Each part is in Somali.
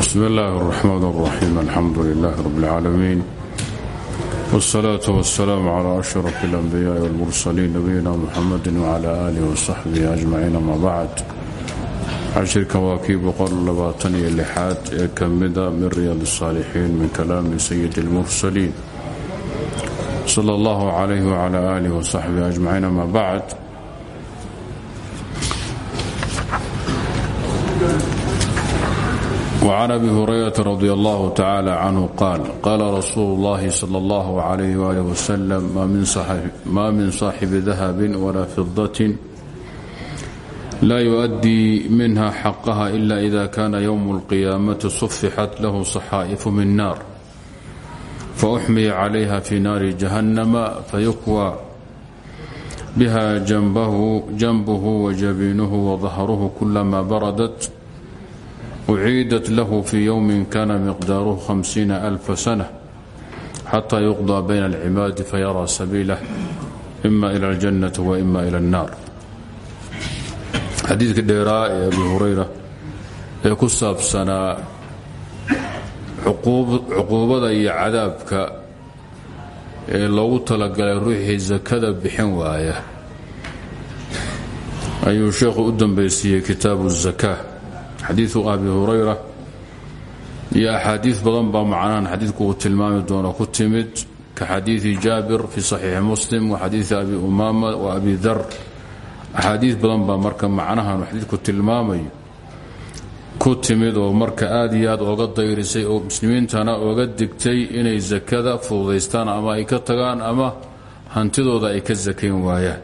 bsm اllahi الرحmn الرaxيim alxamdu لlah rb اlcaalamiin wالsalaaة wالsalaam عlى أشhrف الأnbiyaaءi wاlmursaliin nabiyina mxamadi wعlى آlih وصaxbihi أجmaciin ama bacd cashirka waa kii boqollabaatan iyo lixaad ee ka mida min riyaad الصaalixiin min kalaami sayid اlmursaliin slى اllah عlyh وعlى آlih وصaxbihi أجmaciin ama bacd وعن أبي هريرة رضي الله تعالى عنه قال قال رسول الله صلى الله عليه وآله وسلم ما من صاحب ذهب ولا فضة لا يؤدي منها حقها إلا إذا كان يوم القيامة صفحت له صحائف من نار فأحمي عليها في نار جهنم فيكوى بها جنبه, جنبه وجبينه وظهره كلما بردت uciidat lahu fii yowmin kana miqdaaruhu hamsiina alfa sana xataa yuqdaa bayna alcibaadi fayaraa sabiilah ima ila aljannati wa ima ila annaar xadiidka dheeraa ee abi hurayra ee ku saabsanaa cuquubada iyo cadaabka ee loogu talagalay ruuxii sakada bixin waaya ayuu sheekhu u dambaysiiyey kitaabu الzaka xadiiu abi hurayra. Iyo axaadiid badan baa macnahan xadiidku uu tilmaami doono ku timid ka xadiidi jaabir fi saxiixi muslim wa xadiidi abi umaama wa abi dar. Axaadiid badan baa marka macnahan xadiidku tilmaamayo ku timid oo marka aad iyo aad ooga dayrisay oo muslimiintana ooga digtay inay sakada fududaystaan ama ay ka tagaan ama hantidooda ay ka sakayn waayaan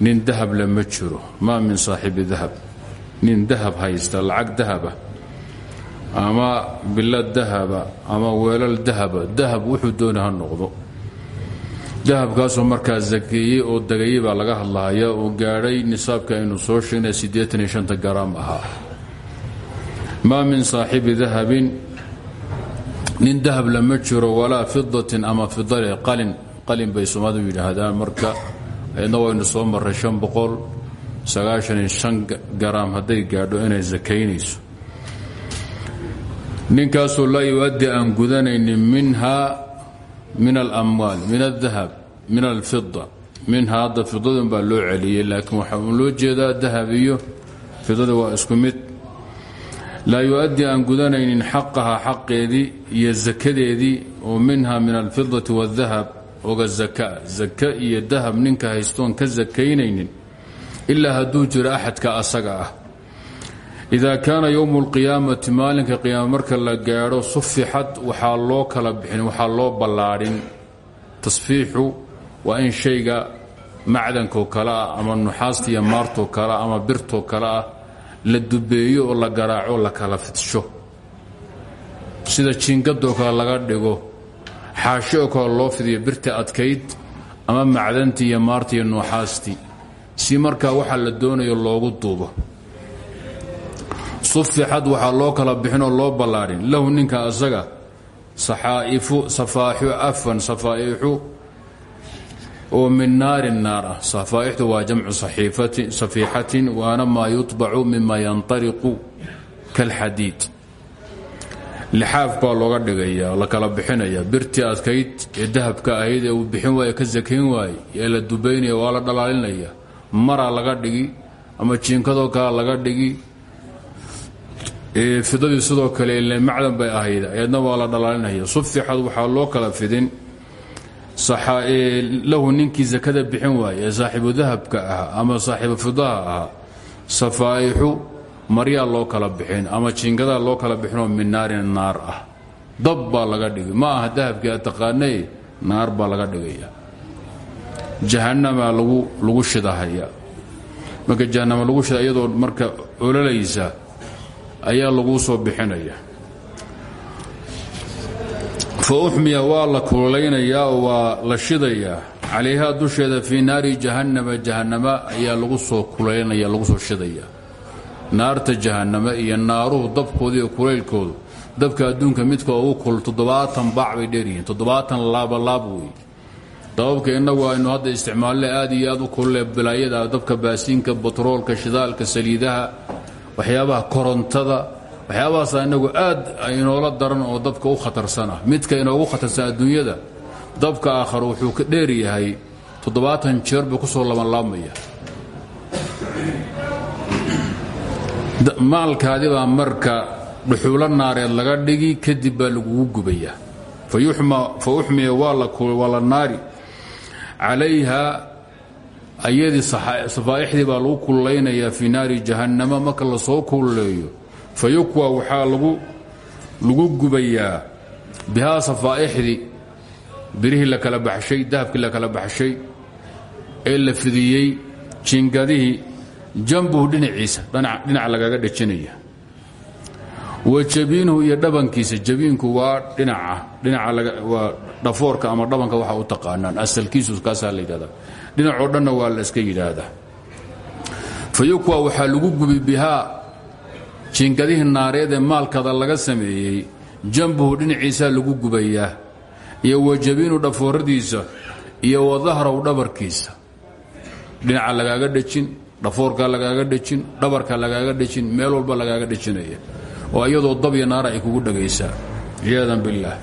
nin dahab le ma jiro. Maa min saaxibi dahab. Nin dahab haysta lacag dahaba. Ama bilad dahaba ama weelal dahaba. Dahab wuxuu doona ha noqdo. Dahabkaasoo markaa sakeeyey oo degayey baa laga hadlahaya oo gaadhay nisaabka aynu soo sheegnay siddeetan iyo shanta garaam min saaxibi dahabin. Nin dahab lama jiro walaa fidatin ama fidale qalin. Qalin bay soomaalidu yidhaahdaan marka ayadna waynu soo marray garaam hadday gaadho inay sakaynayso ninkaasoo laa yu-addi aan gudanaynin minhaa min alamwaal min aldahab min alfida minhaa hadda fidadun baa loo celiyey laakiin waxaa uun loo jeedaa dahab iyo fidada waa isku mid. Laa yu-addi aan gudanaynin xaqahaa xaqeedii iyo sakadeedii oo minha min alfidati waاdahab oga zakaa zaka iyo dahab ninka haystoon ka sakaynaynin ilaa hadduu jiro axadka asaga ah. Idaa kaana yowmu اlqiyaamati maalinka qiyaama marka la gaadho sufixad waxaa loo kala bixin waxaa loo ballaadhin tasfiixu waa in shayga macdankoo kale ah ama nuxaasta iyo maartoo kale ama birtoo kale ah la dubeeyo oo la garaaco la kala fidsho. Sida jiingadoo kale laga dhigo xaashi oo kale loo fidiyo birta adkayd ama macdantii iyo maartii iyo nuuxaastii si markaa waxaa la doonayo loogu duubo. Sufixad waxaa loo kala bixinoo loo ballaadhin lahu ninka asaga saxaa'ifu safaaxu afan safaaixu oo min naarin naar ah. Safaaixtu waa jamcu safiixatin waana maa yutbacu mima yanطariqu kalxadiid lixaaf baa looga dhigaya la kala bixinaya birtii adkayd ee dahabka ahayd ee uu bixin waaya ka sakayn waaye ee la dubaynaya waa la dhalaalinaya maraa laga dhigi ama jiinkadoo kale laga dhigi fidadii sidoo kale ile macdan bay ahayd ayadna waa la dhalaalinaya sufixad waxaa loo kala fidin lahu ninkii sakada bixin waaye ee saaxiibu dahabka ahaa ama saaxiibu fidaha safaaixu maryaa loo kala bixin ama jiingadaa loo kala bixinoo min naarin naar ah. Dab baa laga dhigi ma aha dahabkii aad taqaanay naar baa laga dhigaya. Jahanamaa lagu shidahaya. Marka jahanama lagu shida iyadoo marka ololaysa ayaa laguu soo bixinaya. Fa uxmiya waa la kululaynaya oo waa la shidayaa calayhaa dusheeda fii naari jahannama jahannama ayaa lagu soo kulaynaya lagu soo shidaya naarta jahanname iyo naaruhu dabkooda iyo kulaylkoodu. Dabka adduunka midka ugu kul toddobaatan baac bay dheeryihiin toddobaatan laabalaab wey dababka innagu aynu hadda isticmaalle aad iyo aad u kulle bilaayada dabka baasiinka batroolka shidaalka saliidaha waxyaabaha korontada waxyaabahaasa inagu aad inoola daran oo dabka u khatarsana. Midka inoogu khatarsan adduunyada dabka aakhar wuxuu ka dheer yahay toddobaatan jeer buu ku soo labanlaabmaya maalkaadibaa marka dhuxuulo naareed laga dhigi kadib baa lagugu gubayaa. Fa uxmiya waa la naari. Calayha ayadii safaa'ixdii baa lagu kullaynayaa fii naari jahannama. Marka la soo kulleeyo fa yukwa waxaa lagu gubayaa bihaa safaa'ixdii birihii la kala baxshay dahabkii la kala baxshay ee la fidiyey jingadihii jambuhu dhinaciisa dhinaca lagaga dhejinaya wa jabiinuhu iyo dhabankiisa jabiinku waa dhinaca dhinaca waa dhafoorka ama dhabanka waxa u taqaanaan. Asalkiisu kaasaa la yidhahdaa. Dhinacoo dhanna waa la iska yidhaahdaa. Fa yukwa waxaa lagu gubi bihaa jingadihii naareed ee maalkada laga sameeyey. Jambuhu dhinaciisaa lagu gubayaa iyo wa jabiinu dhafooradiisa iyo wa dahraw dhabarkiisa. Dhinaca lagaaga dhejin dhafoorkaa lagaaga dhejin dhabarka lagaaga dhejin meel walba lagaaga dhejinaya. Oo iyadoo dabya naara ay kugu dhagaysaa. Ciyaadan billaah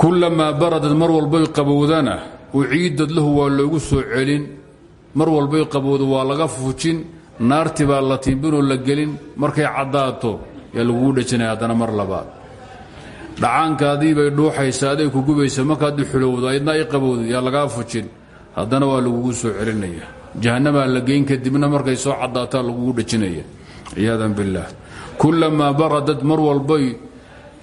kullamaa baradad mar walbay qabowdana uciidad lahu waa loogu soo celin. Mar walbay qabowda waa laga fujin naarti baa la tiimbinoo la gelin. Markay caddaato yaa lagugu dhejinaya haddana mar labaad. Dhacaankaadii bay dhuuxaysaa aday ku gubaysa markaad xulowdo aydna ay qabowdo yaa lagaa fujin. Haddana waa lagugu soo celinaya jahannamaa la geyn kadibna markay soo caddaataa lagugu dhejinaya ciyaadan billaah kullamaa baradad mar walbay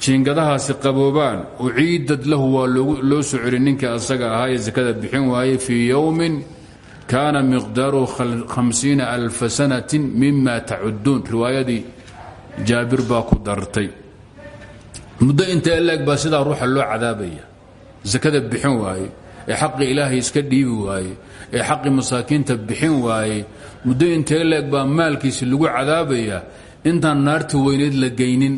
jiingadahaasi qaboobaan uciidad lahu waa loo soo celin ninkii asaga ahaa ee bixin waayey fii yowmin kaana miqdaaruhu hamsiina alfa sanatin mima tacuduun riwaayadii jaabir baa ku dartay. Muddo inta eleeg baa sidaa ruuxa loo cadaabaya. Sakada bixin waaye ee xaqii ilaahay iska dhiibi waaye ee xaqii masaakiinta bixin waaye muddo inta eleeg baa maalkiisi lagu cadaabaya intaan naarta weyneed la geynin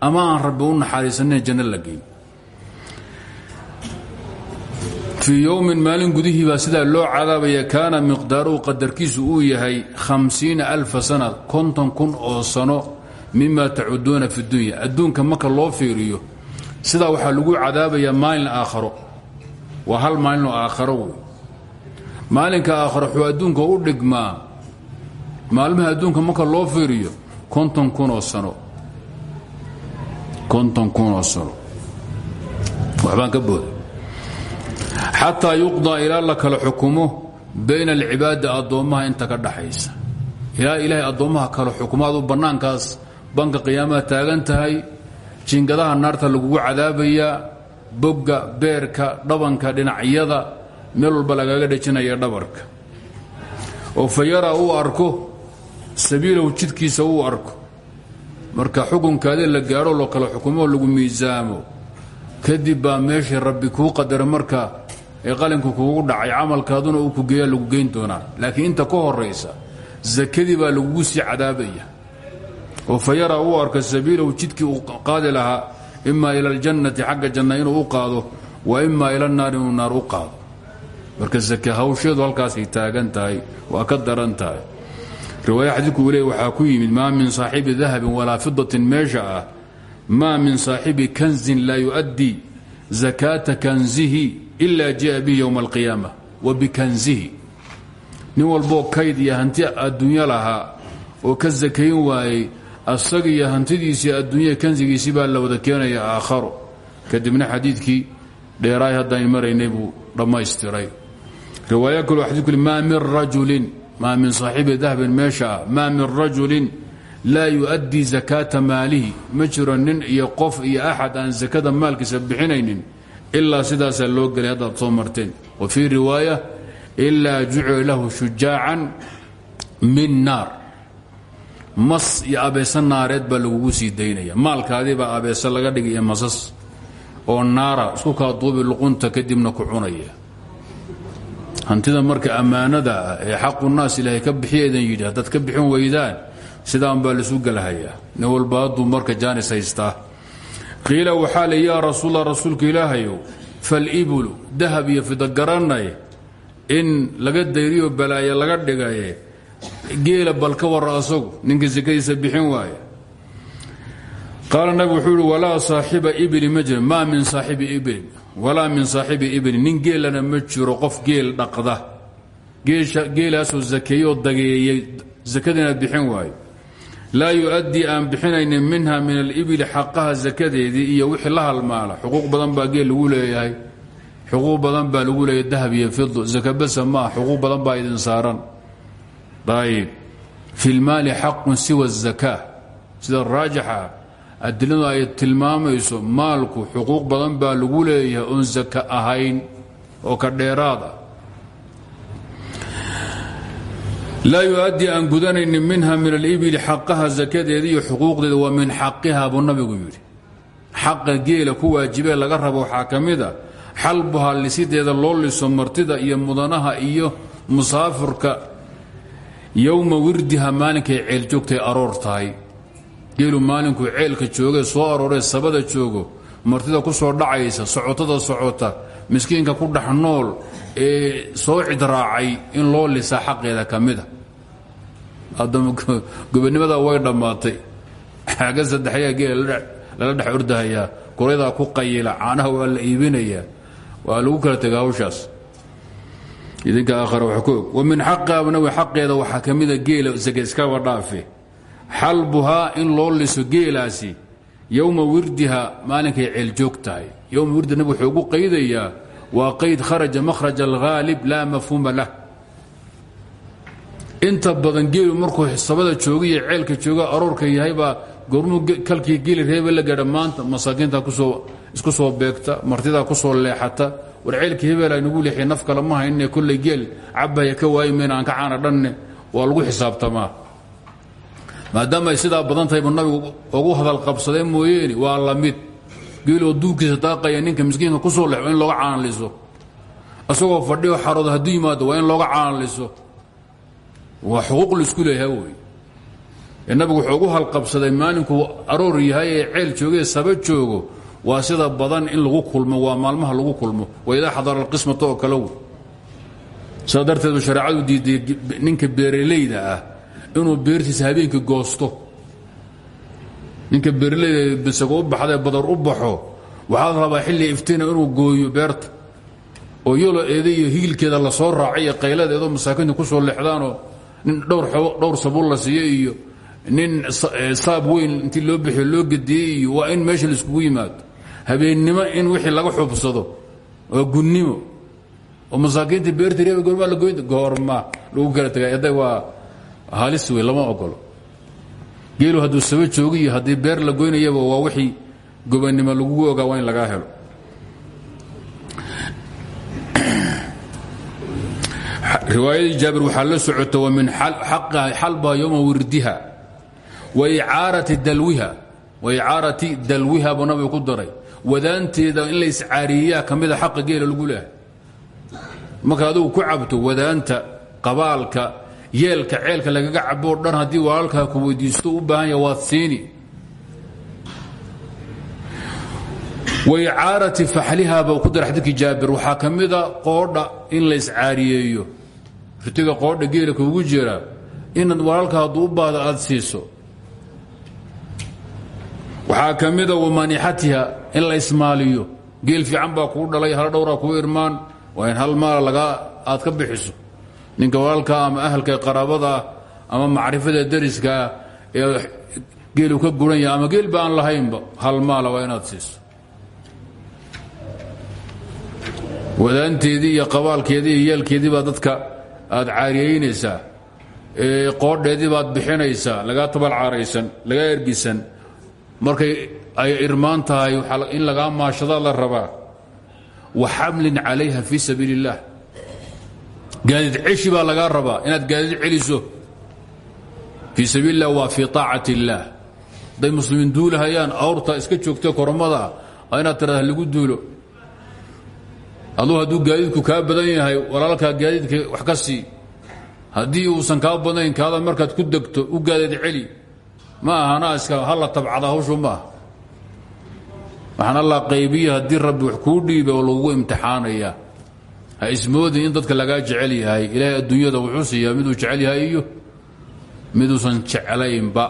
ama aan rabbi u naxariisanin janno la geyn. Maalin gudihii baa sidaa loo cadaabaya kaana miqdaaruhu qadarkiisu uu yahay hamsiina alfa sana konton kun oo sano mima tacuduuna fi dunya. Adduunka marka loo fiiriyo sidaa waxaa lagu cadaabayaa maalin aakharo. Waa hal maalinoo aakharo maalinka aakharo wuxuu adduunka u dhigmaa. Maalmaha adduunka marka loo fiiriyo konton kunoo sano. Konton kunoo sano. Waxbaan ka booday. Xataa yuqdaa ilaa la kala xukumo bayna alcibaadi addoommaha inta ka dhaxaysa. Ilaa ilaahay addoommaha kala xukumaadu bannaankaas banka qiyaamaha taagan tahay jiingadaha naarta lagugu cadaabayaa bogga beerka dhabanka dhinacyada meel walba lagaaga dhejinaya dhabarka. oo fa yaraa uu arko sabiilahu jidkiisa uu arko marka xukunkaadii la gaadho lo kala xukumoo lagu miisaamo. kadib baa meeshii rabbi kuu qadara marka ee qalinku kuugu dhacay camalkaaduna uu ku geeya lagu geyn doonaa. laakiin inta ka horaysa sakadii baa lagugu sii cadaabaya. oo fa yaraa uu arko sabiilahu jidkii uu qaadi lahaa imaa ila aljannati xagga janna inuu u qaado wa imaa ila naari inuu naar u qaado marka sake hawsheedu halkaasay taagan tahay waa ka daran tahay. Riwaaya xadiidku ku yimid maa min saaxibi dahabin walaa fidatin meesha ah. Maa min saaxibi kanzin laa yu'addii zakaata kanzihi ila ji'a bihi yowma alqiyaama wa bikanzihi nin walboo kayd iyo hanti adduunyo lahaa oo ka sakayn waayey asaga iyo hantidiisii adduunyada baa la wada keenaya aakharo. Kadibna xadiidkii dheeraay haddaan maraynay buu dhammaystiray maa min rajulin maa min saaxibi dahabin meesha ah maa min rajulin laa yu'addii zakaata maalihi. Ma jiro nin iyo qof iyo axad aan sakada maalkiisa bixinaynin ilaa sidaasaa loo gelay haddaad soo marteen. Wa fii riwaaya ilaa jucila lahu shujaacan min naar. Mas iyo abeese naareed baa lagugu sii daynaya. Maalkaadii baa abeese laga dhigay masas oo naara isku kaa duubi luqunta kadibna ku cunaya hantida marka ammaanada ah ee xaqu naas ilaahay ka bixiyeedan yidhi haddaad ka bixin weydaan sidaan baa laisu galahayaa. Nin walba marka jaanis haystaa qiila waxaa le yaa rasuulla rasuulka ilaahayow falibulu dahab iyo fida garanay in laga dayriyo balaaye laga dhigaye geela bal ka ninka sekadiisa bixin waaye. Qaala wuxuu ihi walaa saaxiba ibli ma min saaxibi iblin walaa min saaxibi iblin nin geelana ma jiro qof geel dhaqda. Geelaasoo zakeeyoo dageeyey sakadiina bixin waayo. Laa yu'addii aan bixinaynin minha min alibili xaqaha sakadeedii iyo wixii la halmaala. Xuquuq badan baa geel lagu leeyahay. Xuquuq badan baa lagu leeyahay dahab iyo fido zaka basa maaha xuquuq badan baa idin saaran. Ayb fi lmaali xaqun siwa الzakaa sida raajixa adiladu ay tilmaamayso maalku xuquuq badan baa lagu leeyahay oon zaka ahayn oo ka dheeraad ah. Laa yuؤaddii aan gudanaynin minha min alibili xaqaha zakadeeda iyo xuquuqdeeda waa min xaqiha buu nabigu yidhi. Xaqa geela ku waajibee laga rabo waxaa ka mid a xalbuhaa lisideeda loo liso martida iyo mudanaha iyo musaafirka yowma wirdiha maalinkay ceel joogtay aroor tahay geelu maalinkuu ceelka joogee soo arooree sabada joogo martida ku soo dhacaysa socotada socota miskiinka ku dhex nool ee soo cidraacay in loo lisaa xaqeeda ka mida gobonimada way dhammaatay. Xaaga saddexyaa geela lala dhex ordahayaa kuraydaa ku qayila caanaha waa la iibinayaa. Waa lagu kala tega hawshaas. Idinka aakhara wax ku wa min xaqaabnawi xaqeeda waxaa ka mida geela sake iskaba dhaafe xalbuhaa in loo liso geelaasi yowma wirdiha maalinkay ceel joog tahay. Yowma wirdi nabig wuxuu ugu qaydayaa waa qayd kharaja makhraj alghaalib laa mafhuuma lah. Inta badan geelu markuu sabada joogiyo ceelka jooga aroorka yahay baa gormuu kalkii geeli reebe la gaadha maanta ku soo isku soo beegta martidaa ku soo leexata war ceelkii hebel aynugu leexiy naf kale ma hayne kolley geel cabaya ka waayi aan ka caana dhanne waa lagu xisaabtamaa maadaama ay sidaa badan tahay nabigu ugu hadal qabsadee mooyeene waa la mid. Geeloo duugkiisa daaqaya ninka miskiinka ku soo leexo in looga caanaliso isagoo fadhiyo xarooda hadduu yimaado waa in looga caanaliso waa xuquuq la isku leeyaha nabigu wuxuu ugu halqabsaday maalinkuu aroor yahay ee ceel joogee saba joogo. Waa sida badan in lagu kulmo waa maalmaha lagu kulmo. Waa idaa xadara alqismata oo kale shareecadu diiday ninka beeralayda ah inuu beertiisa habeenkii goosto. Ninka beeralayda bisago u badar u baxo waxaa la xilli iftina inuu gooyo beerta. Oo yolo eeda iyo la soo raacay iyo qayladeedoo ku soo leexdaanoo nin dhowr sabuul la siiyo iyo nin saab weyn intii loo bixiyo loo gediyey waa in meesha laiskugu yimaado. Habeennimo in wixii laga xubsado waa gunnimo. Oo masaakiinta beerta reeba goormaa la goyn goorma lagu kala hadda waa halis wey lama ogolo geelu hadduu saba joogi iyo haddii beer la goynayaba waa wixii gobannimo lagugu ogaa waa in lagaa helo. Riwaayadii jaabir waxaa la socota wa min xalbaha yowma wirdiha wa icaarati dalwiha wa icaarati dalwiha buu nabigu ku daray. Wadaanteeda in la iscaariyeyaa ka mida xaqa geela lagu leehay marka adugu ku cabto wadaanta qabaalka yeelka ceelka lagaga caboo dhan haddii walaalkaa ku weydiisto u baahan yaha waad siini. Wa icaarati faxliha buu ku daray xadiidkii jaabir. Waxaa ka mida qoodha in la iscaariyeeyo. Ritiga qoodha geela kuugu jira inaad walaalka hadduu u baahdo aad siiso. Waxaa ka mida wamanixatiha in la ismaaliyo. Geel fiican baa kuu dhalay hal dhowraa kuu irmaan. Waa in hal maala lagaa aad ka bixiso ninka walaalkaa ama ahalka qaraabadaa ama macrifada dariskaa ee geelu ka guran yaha ama geel ba aan lahaynba hal maala waa inaad siiso. Wadaanteedii iyo qabaalkeedii iyo yeelkeedii baa dadka aad caariyaynaysaa qoodheedii baad bixinaysaa lagaa tabal caaraysan lagaa ergisan. Markay ay irmaan tahay in lagaa maashadaa la rabaa. Wa xamlin calayha fii sabiil اllah gaadiid ceshi baa lagaa rabaa inaad gaadiid celiso fii sabiil اllah waa fii طaacat اllah hadday muslimiin duulahayaan awrta iska joogta kormada inaad tirada lagu duulo aduu hadduu gaadiidku kaa badan yahay walaalkaa gaadiidka wax ka sii haddii uusan kaa badnayn kaada markaad ku degto u gaadiid celi ma ahana iska hala tabcada hawshu ma aha waxaan allah qaybiya haddii rabbi wax kuu dhiiba oo lagugu imtixaanaya ha ismoodin in dadka lagaa jecel yahay. Ilaahay adduunyada wuxuu siiyaa miduu jecel yahay iyo miduusan jeclaynba.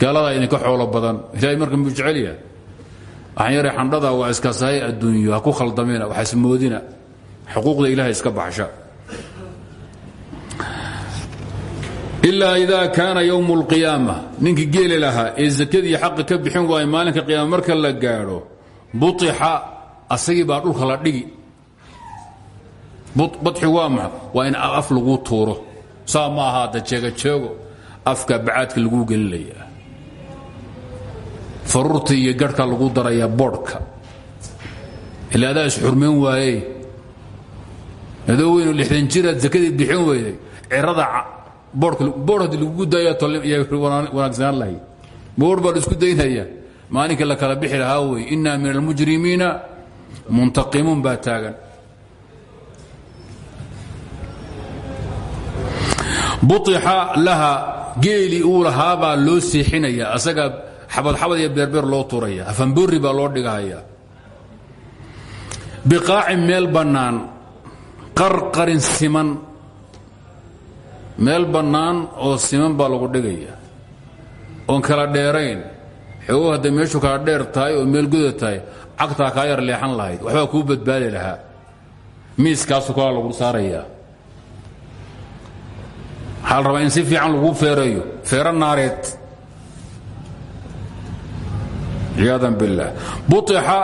Gaaladaa idinka xoolo badan. Ilahay marka muu jecel yahay? Waxaan yaray xandhada waa iska sahay adduunyo. Ku khaldamina wax ismoodina. Xuquuqda ilahay iska baxsha. Ilaa idaa kaana ywm اlqiyaama ninkii geeli lahaa ee zakadii xaqi ka bixin waaya maalinka qiyaama la gaadho buixa asagii baa dhulka la dhigi badxi waa maa waa in af laguu tuuro. Saa ma ahaada jeegajeego afka bacaadka laguu gelinaya faruurta iyo garhka lagu daraya boodhka. Ila adaa isxurmayn waaye adoo weynu lixdan jiraad zakadii bixin weyday cirada boor haddii lagugu daaya wanaagsanaan lahay boor baa la isku daynaya. Maalinka la kala bixi lahaa wey inna min almujrimiina muntaqimuun baa taagan buixa laha geeli uu lahaabaa loo seexinaya asaga xabadxabad iyo beerbeer loo turaya afanboori baa loo dhigahaya biqaacin meel bannaan qarqarin siman meel bannaan oo siman baa lagu dhigaya. Oon kala dheerayn xoogo hadday meeshu kala dheer tahay oo meel goda tahay cagtaa kaa yar leexan lahayd waxbaa kuu badbaadi lahaa. Miiskaasu kalaa lagu saarayaa waxaa la rabaa in si fiican laguu feereeyo? Feero naareed. Ciyaadan biاllah buixa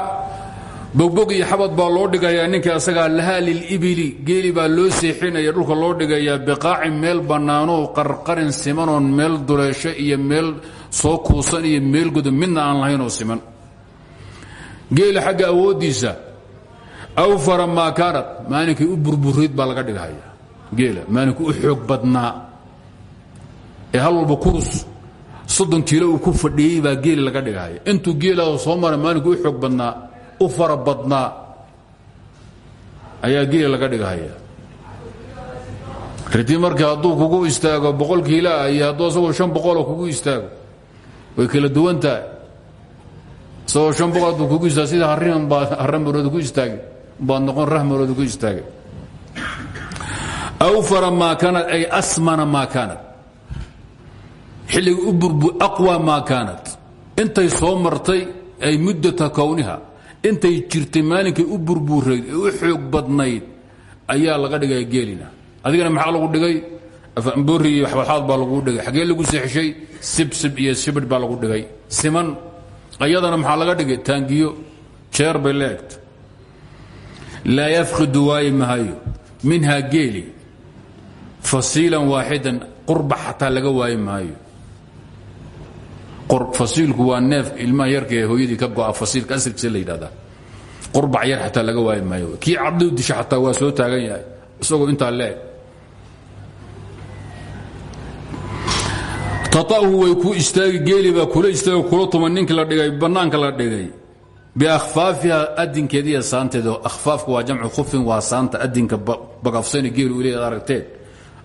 bogbog iyo xabad baa loo dhigayaa ninka asagaa lahaa lilibili geeli baa loo seexinaya dhulka loo dhigayaa biqaacin meel bannaanoo qarqarin simanoon meel duleesho iyo meel soo kuusan iyo meel godo midna aan lahaynoo siman. Geeli xagga awooddiisa awfara maa kaanat maalinkii u burburayd baa laga dhigahaya geela maalinkii u xoog badnaa ee hal walba kurus soddon kiilo uu ku fadhiyey baa geeli laga dhigahaya intuu geelaao soo maray maalinkii u xoog badnaa u fara badnaa ayaa geeli laga dhigahaya riti markii hadduu kugu istaago boqol kiilaa iyo hadduu asagoo shan boqoloo kugu istaago way kala duwan tahay. Isagoo shan boqol hadduu kugu istaago sida harrihan baad harran marooda ku istaagay baad noqon rah marooda ku istaagay. Awfara maa kaanat ay asmana maa kaanat xilliga u burbu aqwa maa kaanat. Intay soo martay ay muddata kowniha. Intay jirtay maalinkay u burbuurayd ee u xoog badnayd ayaa laga dhigaya geelina. Adigana maxaa lagu dhigay? Afanboori iyo waxbaxaad baa lagu dhigay. Xaggee lagu seexshay sibsib iyo sibidh baa lagu dhigay. Siman ayadana maxaa laga dhigay? Taangiyo jeer bay la egta laa yafqidu waayi mahayo minhaa geeli fasiilan waaxidan qurba xataa laga waayi maayo fasiilku waa neef ilmaha yarka ee ka go'a fasiilka asrkiisa la yidhahdaa yar xataa laga waayi maayo. Kii caddu disha xataa waa soo taagan yahay isagoo intaa leeg. Tata'hu way ku istaagi geeli baa kula istaagi kula tuma ninkii la dhigay bannaanka la dhigay. Biakhfaafiha adinkeeda iyo saanteeda akhfaafku waa jamcu khufin waa saanta adinka bagafsani geelu ileed aragteed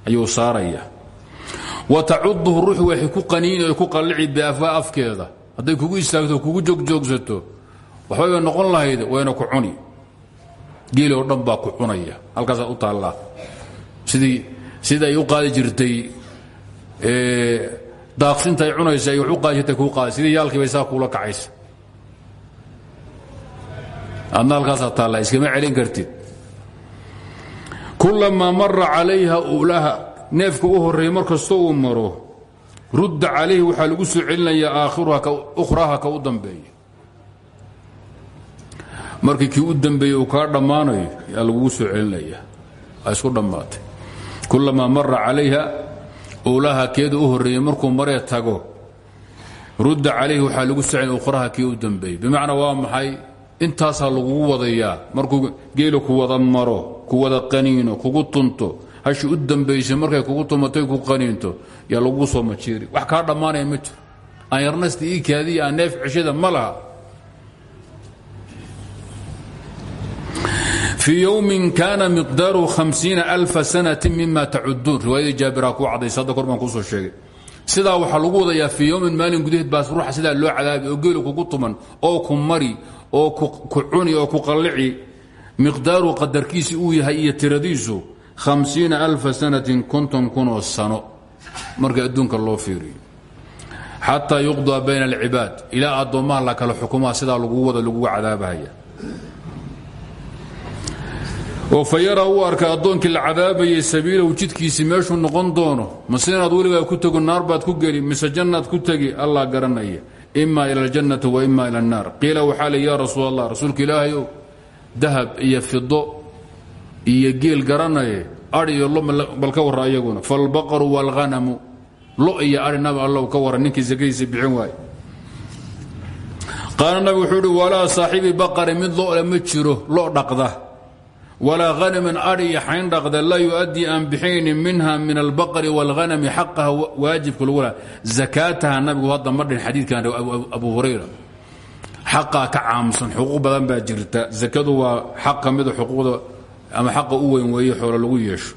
ayuu saaraya wa tacuduhu ruuxu waxay ku qaniini oy ku qallici biafwaa afkeeda. Hadday kugu istaagto kugu joogjoogsato waxbay bay noqon lahayd wayna ku cuni. Geeli oo dhan baa ku cunaya. Halkaasaa u taallaa sidii sidii ay u qaadi jirtay daaqsinta ay cunaysa ay wax u qaadi jirtay kuu qaada sidii yaalkii bay saa kuula kacaysa. Adna halkaasaa taallaa iskama celin kartid. Kulamaa mara calayha ulaha neefka u horreeya mar uu maro rudda calayhi waxaa lagu soo celinayaa aakhiruha ukhraha ka u dambeeya markii kii u dambeeyey uu kaa dhammaanayo soo celinaya waa isku dhammaatay. Kulamaa mara calayha ulaha keeda u horreeyey markuu maree tago rudda calayhi waxaa lagu soo celin ukhraha kii u dambeeyey. Bimacnaa waa maxay? Intaasaa lagugu wadayaa. Markuu geelu ku wada maro ku wada qaniino kugu tunto hashi u dambaysay markay kugu tumatay ku qaniinto yaa lagugu soo majiiri. Wax kaa dhammaanaya ma jiro. Aan yarnasta ii kaadiya aan neef ceshada ma laha. Fii yowmin kaana miqdaaruhu hamsiina alfa sanati mima tacuduun riwaayadii jaabiraa kuu cadaysa sheegay. Sidaa waxaa lagu wadayaa fii yowmin maalin gudaheed baas ruuxa sidaa loo cadaabi oo geelu kugu tuman oo ku mari oo ku cuni oo ku qallici. Miqdaaru qadarkiisi uu yahay iyo tiradiisu hamsiina alfa sanatin konton kunoo sano marka adduunka loo fiiriyo xataa yuqdaa bayna alcibaad ilaa addoommaha la kala xukumaa sidaa lagu wada laguga cadaabahaya oo fa yaraa arka addoonkii la cadaabayay sabiilahu jidkiisii meeshuu noqon doono mase inaad weligaa ku tego naar baad ku geli mise jannaad ku tegi allah garanaya ima ila aljannati wa ima ila annaar qiila waxaa li yaa rasuul allah rasuulka ilaahayow dahab iyo fido iyo geel garanaye adhi iyo lo bal ka warra ayaguna. Falbaqaru waalghanamu lo iyo adhi nabi allow ka warra ninkii sakadiisa bixin waaye. Qaala nabi wuxuu ihi walaa saaxibi baqari mid lo'le ma jiro lo dhaqda. Walaa hanamin adhi iyo xayn dhaqda laa yu'addii aan minha min albaqari wاlhanami xaqaha waajibka lagu laha zakaataha nabigu hadda ma dhin xadiidkan abu hurayra. Xaqaa ka caamsan xuquuq badan baa jirta. Zakadu waa xaq ka mida xuquuqda ama xaqa u weyn weeye xoolo lagu yeesho.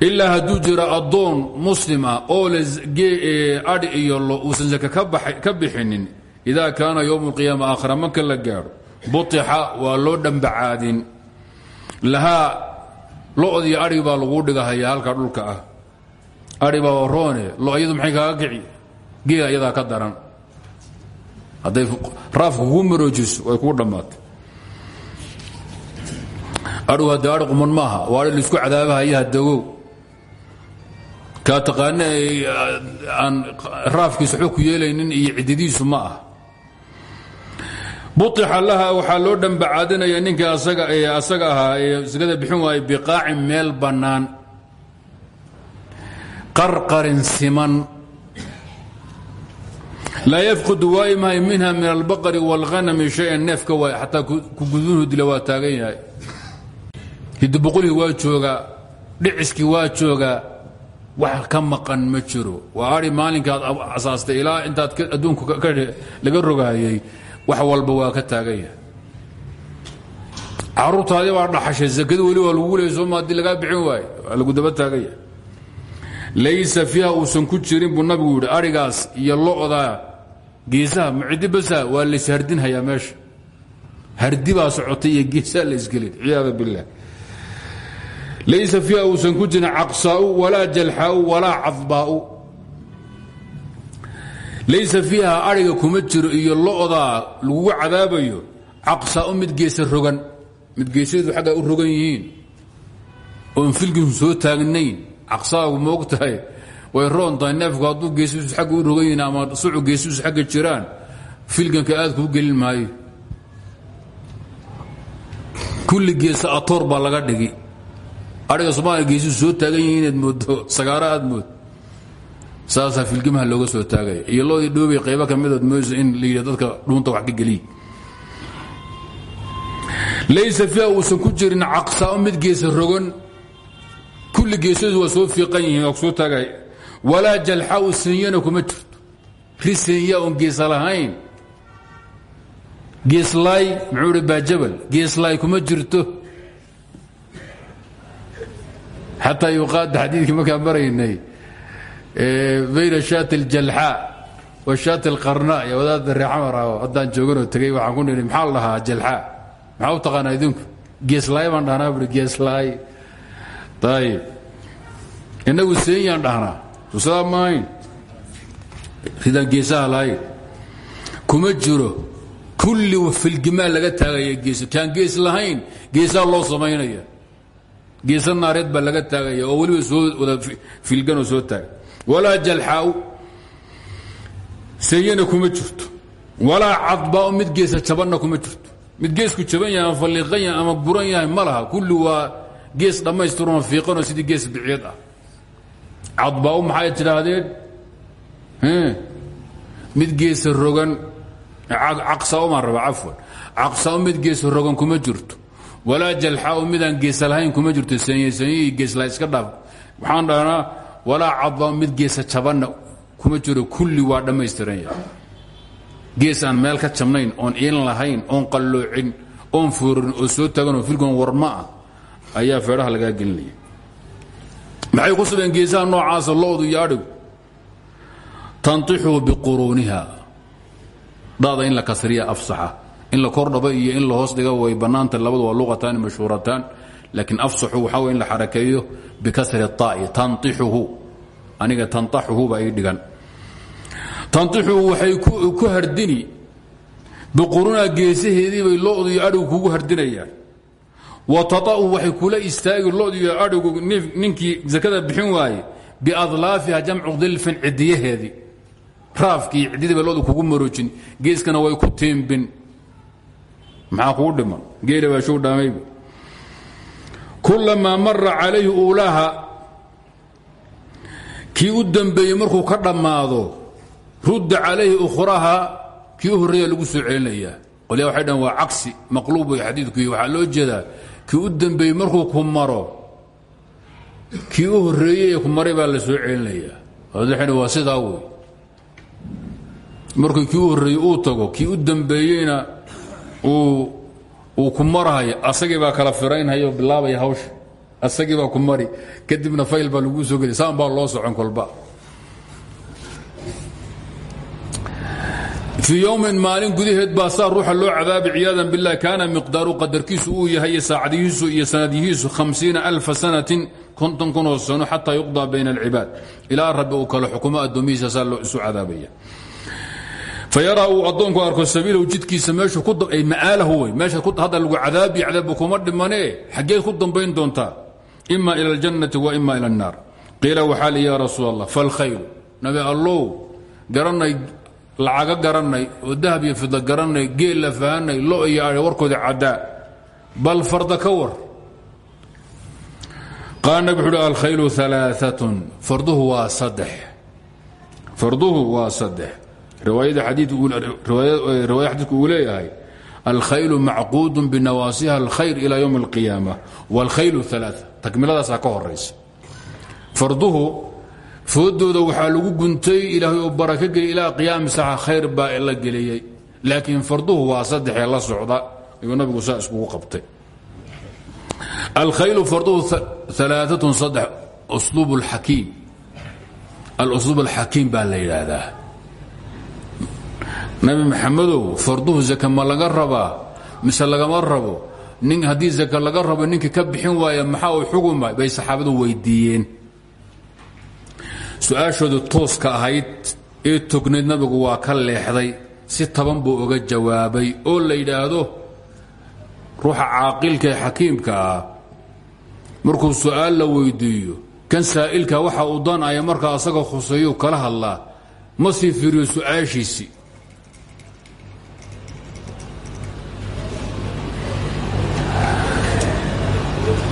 Ilaa hadduu jiro addoon muslim ah oo le adhi iyo lo uusan zaka ka bixinin idaa kaana yowm اlqiyaama aakhira marka la gaadho butixa waa loo dhambacaadin. Lahaa lo-dii adhig baa laguu dhigahaya halka dhulka ah. Adhi baa waroone lo iyadu maxay kaaga kici? Geela iyadaa ka daran. Hadday raafka kuu maroojiso way kuu dhammaatay adhigu haddee adhi quman maaha. Waa adhi la isku cadaabahaya hadagow kaa taqaana aan raafkiisa xog ku yeelaynin iyo cididiisu ma ah buixa laha waxaa loo dhambacaadinaya ninkii asaga ahaa ee sakada bixin waayey biqaacin meel bannaan. Qarqarin siman. Laa yafqudu waa'imahay minha min albaqari wاlhanami shayan neefka waay xataa ku gudunuhu dila taagan yahay hidiboqolhii waa joogaa dhiciskii waa joogaa wax ka maqan ma jiro. Waa ari maalinkaad asaastay ilaa intaad adduunku laga rogaayey wax walba waa ka taagan yahay. Caruurtaadii dhaxashay sakada weli waa lagu leey sooma haddii lagaa bixin waaye waa lagu daba taagan laysa fiiha uusan ku jirin buu nabigu yidhi arigaas iyo lo'daa geesaha mucidi basa waa layshardinhayaa meesha. Hardi socotay iyo geesaha la isgelin ciyaada biاllah laysa fiiha uusan ku jirin caqsaa'u walaa jalxaa'u walaa cadbaa'u laysa fiiha ariga kuma jiro iyo lo'daa lagugu cadaabayo caqsaa'u mid geesa rogan mid geesyadu xaggaa u rogan yihiin oon filgisu soo taagnayn caqsaagu ma og tahay way roon tahay neefku hadduu geesihiisu agga u rogan yihiin ama sucu ariga soomaaliya geesihiisu soo taagan yihiin inaad moodo sagaaro aad mood saasaa filgimaha looga soo taagaya iyo loodii dhoobay qaybo ka midood moyso in la yidha dadka dhuunta wax ka geliy laysa fiiha uusan ku jirin caqsaa'o mid geesa rogan. Kulli geesadu waa soo fiiqan yihiin waa soo taagay. Walaa jalxaa'u senyana kuma jirto. Ri senya oon geesa lahayn geeslaay muxuu hi baajabal geeslaay kuma jirto xataa yuqaada xadiidkii markaan maraynay bayna shaati aljalxaa wa shaati alqarnaa iyo wadaadda reexamar ah haddaan jooganoo tegey waxaan ku nidhi maxaa la dhahaa jalxaa maxaa u taqaanaa idinku geeslaay baan dhahnaa buhi geeslaay ayib innagu senyaan dhahnaa susadaa maahayn ridaan geesaha lahayn kuma jiro kulli filgimaa laga taagaya gees kaan gees lahayn geesaa loo samaynaya geesa naareed baa laga taagaya oo weliba soo wada filganoo soo taaga walaa jalxaa'u senyana kuma jirto. Walaa cadbaa'u mid geesa jabanna kuma jirto. Mid geesku jaban yahay ama falliiqan yahay ama buran yahay ma laha. Kulli waa gees dhammaystiranoo fiiqanoo sidii gees biciid ah. Cadbaa'u maxay tidhaahdeen? Mid geesa rogan caqsaa'u maan raba cafwan. Caqsaa'u mid geesa rogan kuma jirto walaa jalxaa'u midaan geesa lahayn kuma jirto sanye sanyihii geesla iska dhaaf. Waxaan dhahnaa walaa cadbaa'u mid geesa jabanna kuma jiro kulli waa dhammaystiran yahay. Gees aan meel ka jabnayn oon iin lahayn oon qalloocin oon fuurin oo soo taaganoo filgon warma ah ayaa feedhaha lagaa gelinaya. Maxay ku sabeen geesaha noocaasa loodu iyo adhigu tanطixuu biquruuniha in la kasriya afsaxa in la kordhabo iyo in la hoos dhiga way banaanta labadu waa luqatan mashhuuratan laakiin afsaxu waxaa wey in la xarakeeyo bikasri طaai tanixuhu aniga tanaxuhuba ii dhigan. Tanixuhu waxay ku hardini. Biqurunaa geesaheediibay lodu iyo adhigu kugu hardinayaan. Wa taطa'u waxay kula istaagi lodu iyo adhigu ninkii zakada bixin waaye biadlaafiha jamcu dilfin cidiyaheedii raafkii ciddidii bay lodu kugu maroojin. Geeskana way ku tiimbin maxaa kugu dhiman? Geela baa shuu dhaamayba kulamaa mara calayhi uulaha kii u dembeeyey markuu ka dhammaado rudda calayhi ukhraha kii u horreeya lagu soo celinayaa. Qolyaa waxay dhahan waa cagsi maqluub way xadiidku waxaa loo jeedaa kii u dembeeyey markuu ku maro kii u horreeyey ee ku maray baa la soo celinayaa. Waxay waa sidaa wey markuu kii u horreeyey uu tago kii u dembeeyeyna uu ku marhayo asagii baa kala firaynhayo bilaabaya hawsha. Asagii baa ku kadibna fayl baa laguu soo geliy saan loo socon kolba. Fii yowmin maalin gudaheed baa saa ruuxa loo cadaabi ciyaadan bilah kaana miqdaaru qadarkiisu uu yahay saacadihiisu iyo sanadyihiisu hamsiina sanatin konton kunoo sano xataa yuqdaa bayna alcibaad. Ilaa rabbi uu kala xukumo addoomihiisa saa loo isu fayaraa uu addoonku arko sabiilahu jidkiisa meeshu maalahu wey meesha hadda lagu cadaabi cadaabbu kuma dhimanee xaggeed ku dambayn doontaa ima ila aljannati wa ima ila annaar. Qiila waxaa li yaa rasuul allah falkhayru nabi allow garanay lacaga garanay oo dahab iyo fida garanay geel la fahanay lo iyo adhe warkooda caddaa. Bal farda ka war. Qaala nabig wuxu uhi alkhaylu alaaatun farduhu waa saddex. Farduhu waa saddex riwaayada xadiidku uu leeyahay alkhaylu macquudu binawaasiha alkhayr ila ywm اlqiyaama wاlkhaylu aa takmiladaasaa ka horaysa farduhu foodooda waxaa lagu guntay ilaahay oo baraka geliy ilaa qiyaami saxa khayr baa la geliyey laakiin farduhu waa saddexee la socda ayuu nabigu saa iskugu qabtay alkhaylu farduhu alaaatun saddex usluub اlxakiim alusluub alxakiim baa la yidhaahdaa nabi maxamedow farduhu zaka ma laga rabaa? Mise lagama rabo? Nin haddii zaka laga rabo ninkii ka bixin waaya maxaa uu xuguma? Bay saxaabadu weydiiyeen. Su'aashoodu tooska ahayd ee tognayd nabigu waa ka leexday. Si taban buu oga jawaabay oo la yidhaahdo ruuxa caaqilka ee ah markuu su'aal la weydiiyo kan saa'ilka waxa uu danaya markaa asaga khuseeyuu kala hadlaa. Ma sii fiiriyo su'aashiisii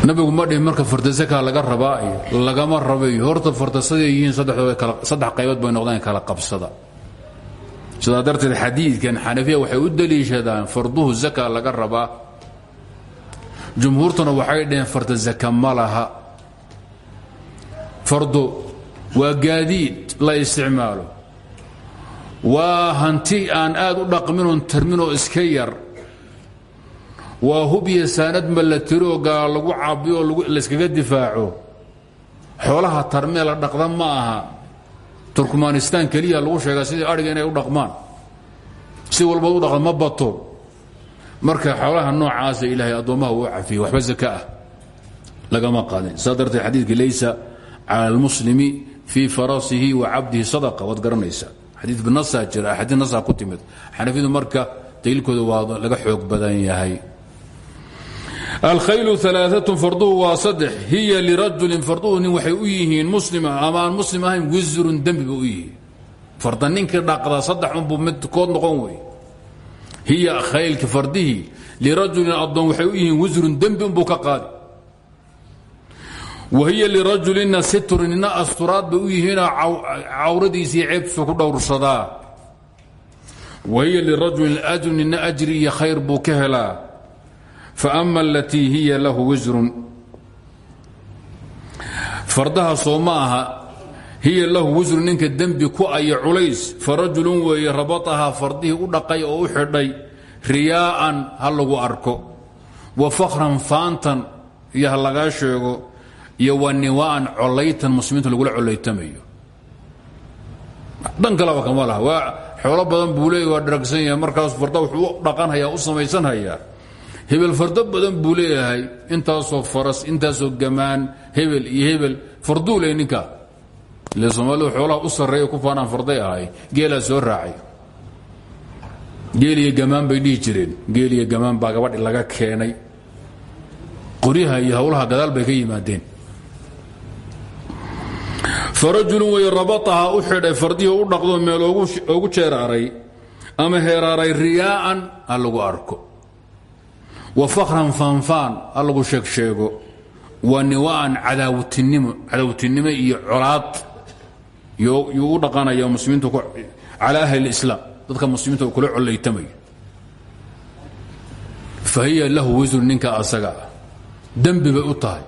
nabigu ma dhihin marka fartasaka laga rabaa iyo lagama rabayo horta fartasaday yihiin saddex qaybood bay noqdeen kala qabsada. Sidaa darteed xadiidkan xanafiya waxay u daliishadaan farduhu zaka laga rabaa jumhuurtuna waxay dhaheen farta zaka ma laha. Fardu waa gaadiid la isticmaalo. Waa hanti aan aad u dhaqminun tarminoo iska yar waa hub iyo saanad ma la lagu caabiyo oo layskaga difaaco. Xoolaha tarmee la dhaqda ma aha. Turkmanistaan keliya lagu sheegaa sidii adhiga inay u dhaqmaan. Si walba u dhaqan ma bato. Marka xoolaha noocaasa ilaahay addoommaha uu cafiyey waxba zaka ah. Lagama qaadin. Saa darteed xadiidkii laysa cala almuslimi farasihi wa cabdihi sadaqa waad garanaysaa xadiid binasaa jira axaadiid nasaa ku timid. Marka daliilkooda waa laga xoog badan yahay alkhaylu alaaatun farduhu waa saddex hiya lirajulin farduhu nin waxay u yihiin muslima ama aan muslim ahayn wisrun dembi ba u yihiin. Farda ninkii dhaqda saddex unbuu midkood noqon wey. Hiya khaylki fardihii lirajulin addoon waxay u yihiin wisrun dembi unbuu ka qaadi. Wa hiya lirajulina sitrun nina asturaad bay u yihiinoo cawradiisii ceebtiisu ku dhowrsadaa. Wa hiya lirajulin ajru nina ajri iyo khayr buu ka helaa faama alatii hiya lahu wisrun fardaha soo ma aha. Hiya lahu wisrun ninka dembi ku aya culays. Farajulun weeye rabatahaa fardihii u dhaqay oo u xidhay riyaa'an ha lagu arko. Wa fakhran faantan iyo ha lagaa sheego. Iyo wa niwaa'an collaytan muslimiinta lagula collaytamayo. Dhan waa xoolo badan buu leeya waa dharagsan yahay. Markaas farda wuxuu u dhaqanhayaa u samaysanhayaa hebel fardo badan buu leeyahay. Intaasoo faras intaasoo gamaan hebel iyo hebel. Farduu le ninka. Ile soomaalidu xoolaha u sarreeya ku faanaan farday ahay. Geelaa soo raacay. Geel iyo gamaan bay dhihi jireen. Geel iyo gamaan baa gabadhi laga keenay. Qoryaha iyo hawlaha gadaal bay ka yimaadeen. Farajulun way rabataha u xidhay fardihii u dhaqdo meel oogu jeeraaray ama heeraaray riyaa'an ha lagu arko wa fakhran faanfaan ha lagu sheegsheego wa niwa'an cadaawtinimo iyo colaad. Yuu u dhaqanaya muslimiintu calaa ahli اlislaam dadka muslimiinta kula collaytamaya fa hiya lahu wisru ninka asaga ah. Dembi bay u tahay.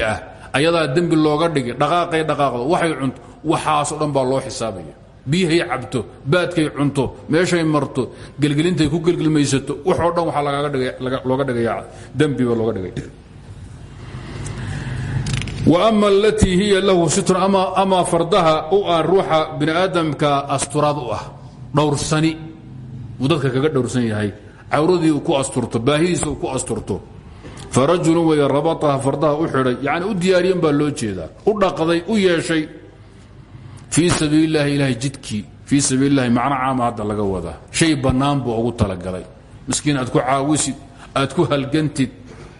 Ah. Ayadaa dembi looga dhigay dhaqaaqay dhaqaaqdo. Waxay cunto waxaasoo dhan baa loo xisaabaya biyahay cabto baadkay cunto meeshay marto gelgelintay ku gelgelmaysato waxoo dhan waxaa looga dhigaya dembiba looga dhigay. Wa ama alatii hiya lahu sitr ama fardaha u ah ruuxa bini aadamka ah dhowrsani uu kaga dhowrsan yahay cawradii ku asturto baahidiisa ku asturto. Farajulun way rabataha fardaha u xidhay yani u diyaariyan baa loo jeedaa u dhaqday u yeeshay fii sabiil اlahi ilahay jidkii fii sabiil caama hadda laga wadaa. Shay bannaan buu ugu talagalay. Miskiin aad ku caawisid aad ku halgantid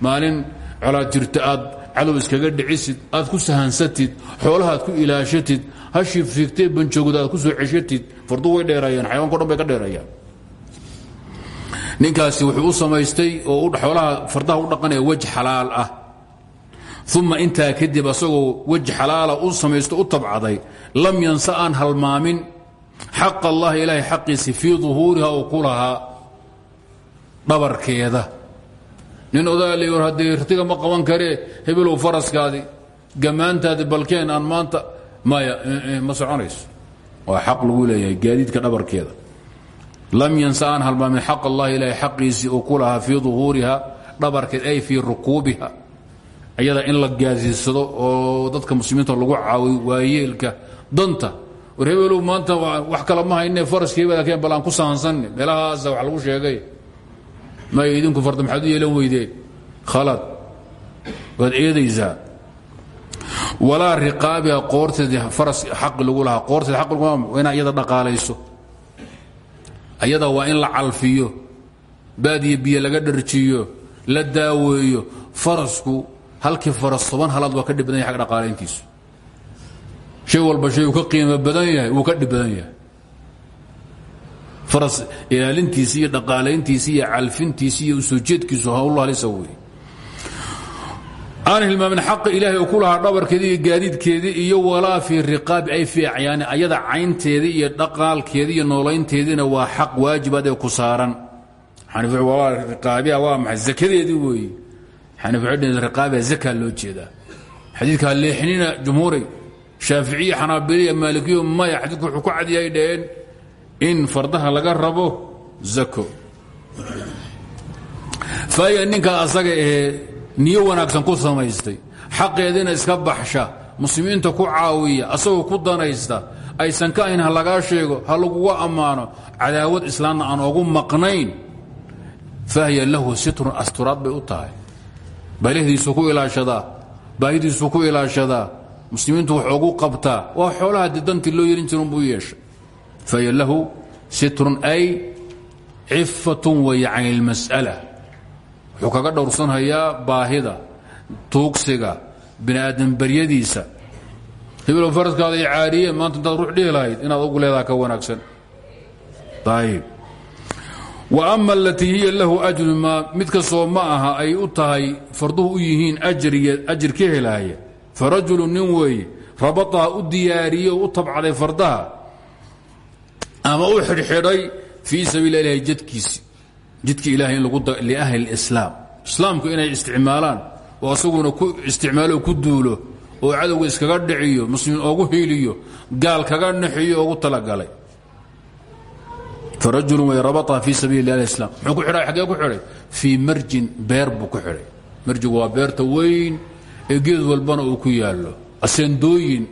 maalin colaad jirta aad cadow iskaga dhicisid aad ku sahansatid xoolaha aad ku ilaashatid hashii fiigtee banjoogda aad ku soo ceshatid fardu way dheereeyaan xayawanko dhan ka dheereeyaan ninkaasi wuxuu u samaystay oo xoolaha fardaha u dhaqanaya wej xalaal ah uma intaa kadib asagoo wej xalaala u samaysto u tabcaday lam yansa aan halmaamin. Xaq allahi ilaahay xaqiisi fii duhuuriha uu ku lahaa dhabarkeeda. Nin odaali war haddii irtiga ma qaban karee hebelow faraskaadi. Gammaantaadi balkeen aan maanta maya ma soconayso. Waa xaq lagu leeyahay gaadiidka dhabarkeeda. Lam yansa aan halmaamin xaq allahi ilaahay xaqiisii uu ku lahaa fii duhuuriha dhabarkeed ay fii rukuubiha ayada in la gaasiisado oo dadka muslimiinta lagu caawiyo waayeelka danta war maanta wax kale ma hayne hebel keen bal ku sahansanne meelahaasa wax lagu sheegay. May idinku farda maxaad u yeelan weydeen? Khalad. Waad eedaysaa. Walaa riqaabiha qoorteedii faras xaqi lagu lahaa. Qoorteed xaqi lagu inaa iyada dhaqaalayso. Ayada waa in la calfiyo. Baadiyo biyo laga dharjiyo la daaweeyo. Farasku halkii faras toban halaad waa ka dhib badan yahay shay walba shay uu ka qiimo badan yahay wuu ka dhib faras ilaalintiisi iyo dhaqaalayntiisi iyo calfintiisi iyo u soo jeedkiisu hawllah lisa wey aan hilmaamin xaqa ilaahay uu ku lahaa dhabarkeedii iyo gaadiidkeedii iyo walaa fii riqaabi ay fii acyaani ayada caynteedii iyo dhaqaalkeedii iyo noolaynteediina waa xaq waajibaad ee ku saaran. Riqaabiha waa maxay? Zakadeedii zaka loo jeedaa. Xadiidkaa leexnina jumhuuray shaaficiya xanaabiliya maalikiyo maya xadiidku wuxuu ku cadyahay dhaheen in fardaha laga rabo zako faaya ninkaa asaga ahee niyo wanaagsan ku samaystay xaqeediina iska baxsha muslimiinta ku caawiya asagoo ku danaysta aysan ka ahayn ha sheego ha laguga cadaawad islaamna aan ogu maqnayn fahiya lahu sitrun asturaad bay u balihdiisuu ku ilaashadaa baahidiisuu ku ilaashadaa muslimiintu wax ogu qabtaa waa xoolaha dee loo yerin jira unbuu yeeshay. Fahiya sitrun ay cifatun weeye can ilmas'ala wuxuu kaga dhowrsanhayaa baahida tuugsiga bini baryadiisa. Hibilow faraskaada ay maanta intaad ruux dhihi inaad ugu leedaha ka wanaagsan. Ayib ama alatii hiya lahu ajru maa mid kastoo ma aha ay u tahay farduhu u yihiin ajir ka helaaya farajulu nin weeye rabataha u diyaariyey oo u tabcaday fardaha ama u xidhxidhay fii sabiil jadkiisi jidka ilahay liahli اlislaam islaamku inay isticmaalaan oo asaguna ku isticmaalo ku duulo oo cadowga iskaga dhiciyo muslimiin oogu hiiliyo gaal kaga naxiyo ogu talagalay farajulu way rabataha fii sabiil lah islam muxuu ku xidhay xaggee ku xidhay fii marjin beer buu ku xidhay marjigu waa beerta weyn ee geed walbana uu ku yaallo. Aseendooyin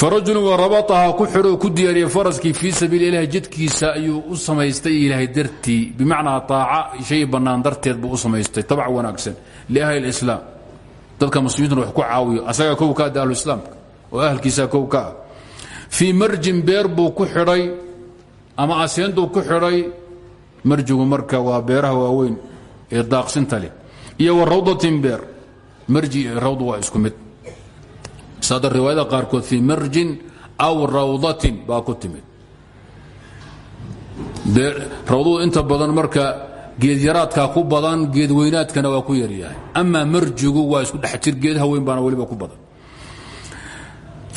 farajulun warabataha ku xidhoo ku diyaariyey faraskii fii sabiili ilahi jidkiisa ayuu u samaystay ilaahay dartii. Bimacnaa taaca shay bannaan darteed buu u samaystay. Tabac wanaagsan. Liahli lislaam dadka muslimiintuna wax ku caawiyo. Asagaa kow ka ada ahluislaamka oo ahalkiisaa kow ka ah fii marjin beer buu ku xidhay ama aseenduu ku xidhay marjigu marka waa beeraha waaweyn ee daaqsinta leh. Iyo wa rawdatin beer marji iyo rawdu waa isku mid. Saada riwaayada qaarkood fii marjin aw rawdatin baa ku timid. Rawduhu inta badan marka geedyaraadkaa ku badan geedweynaadkana waa ku yaryahay. Amaa marjigu waa isku dhex jir geedaha weyn baana weliba ku badan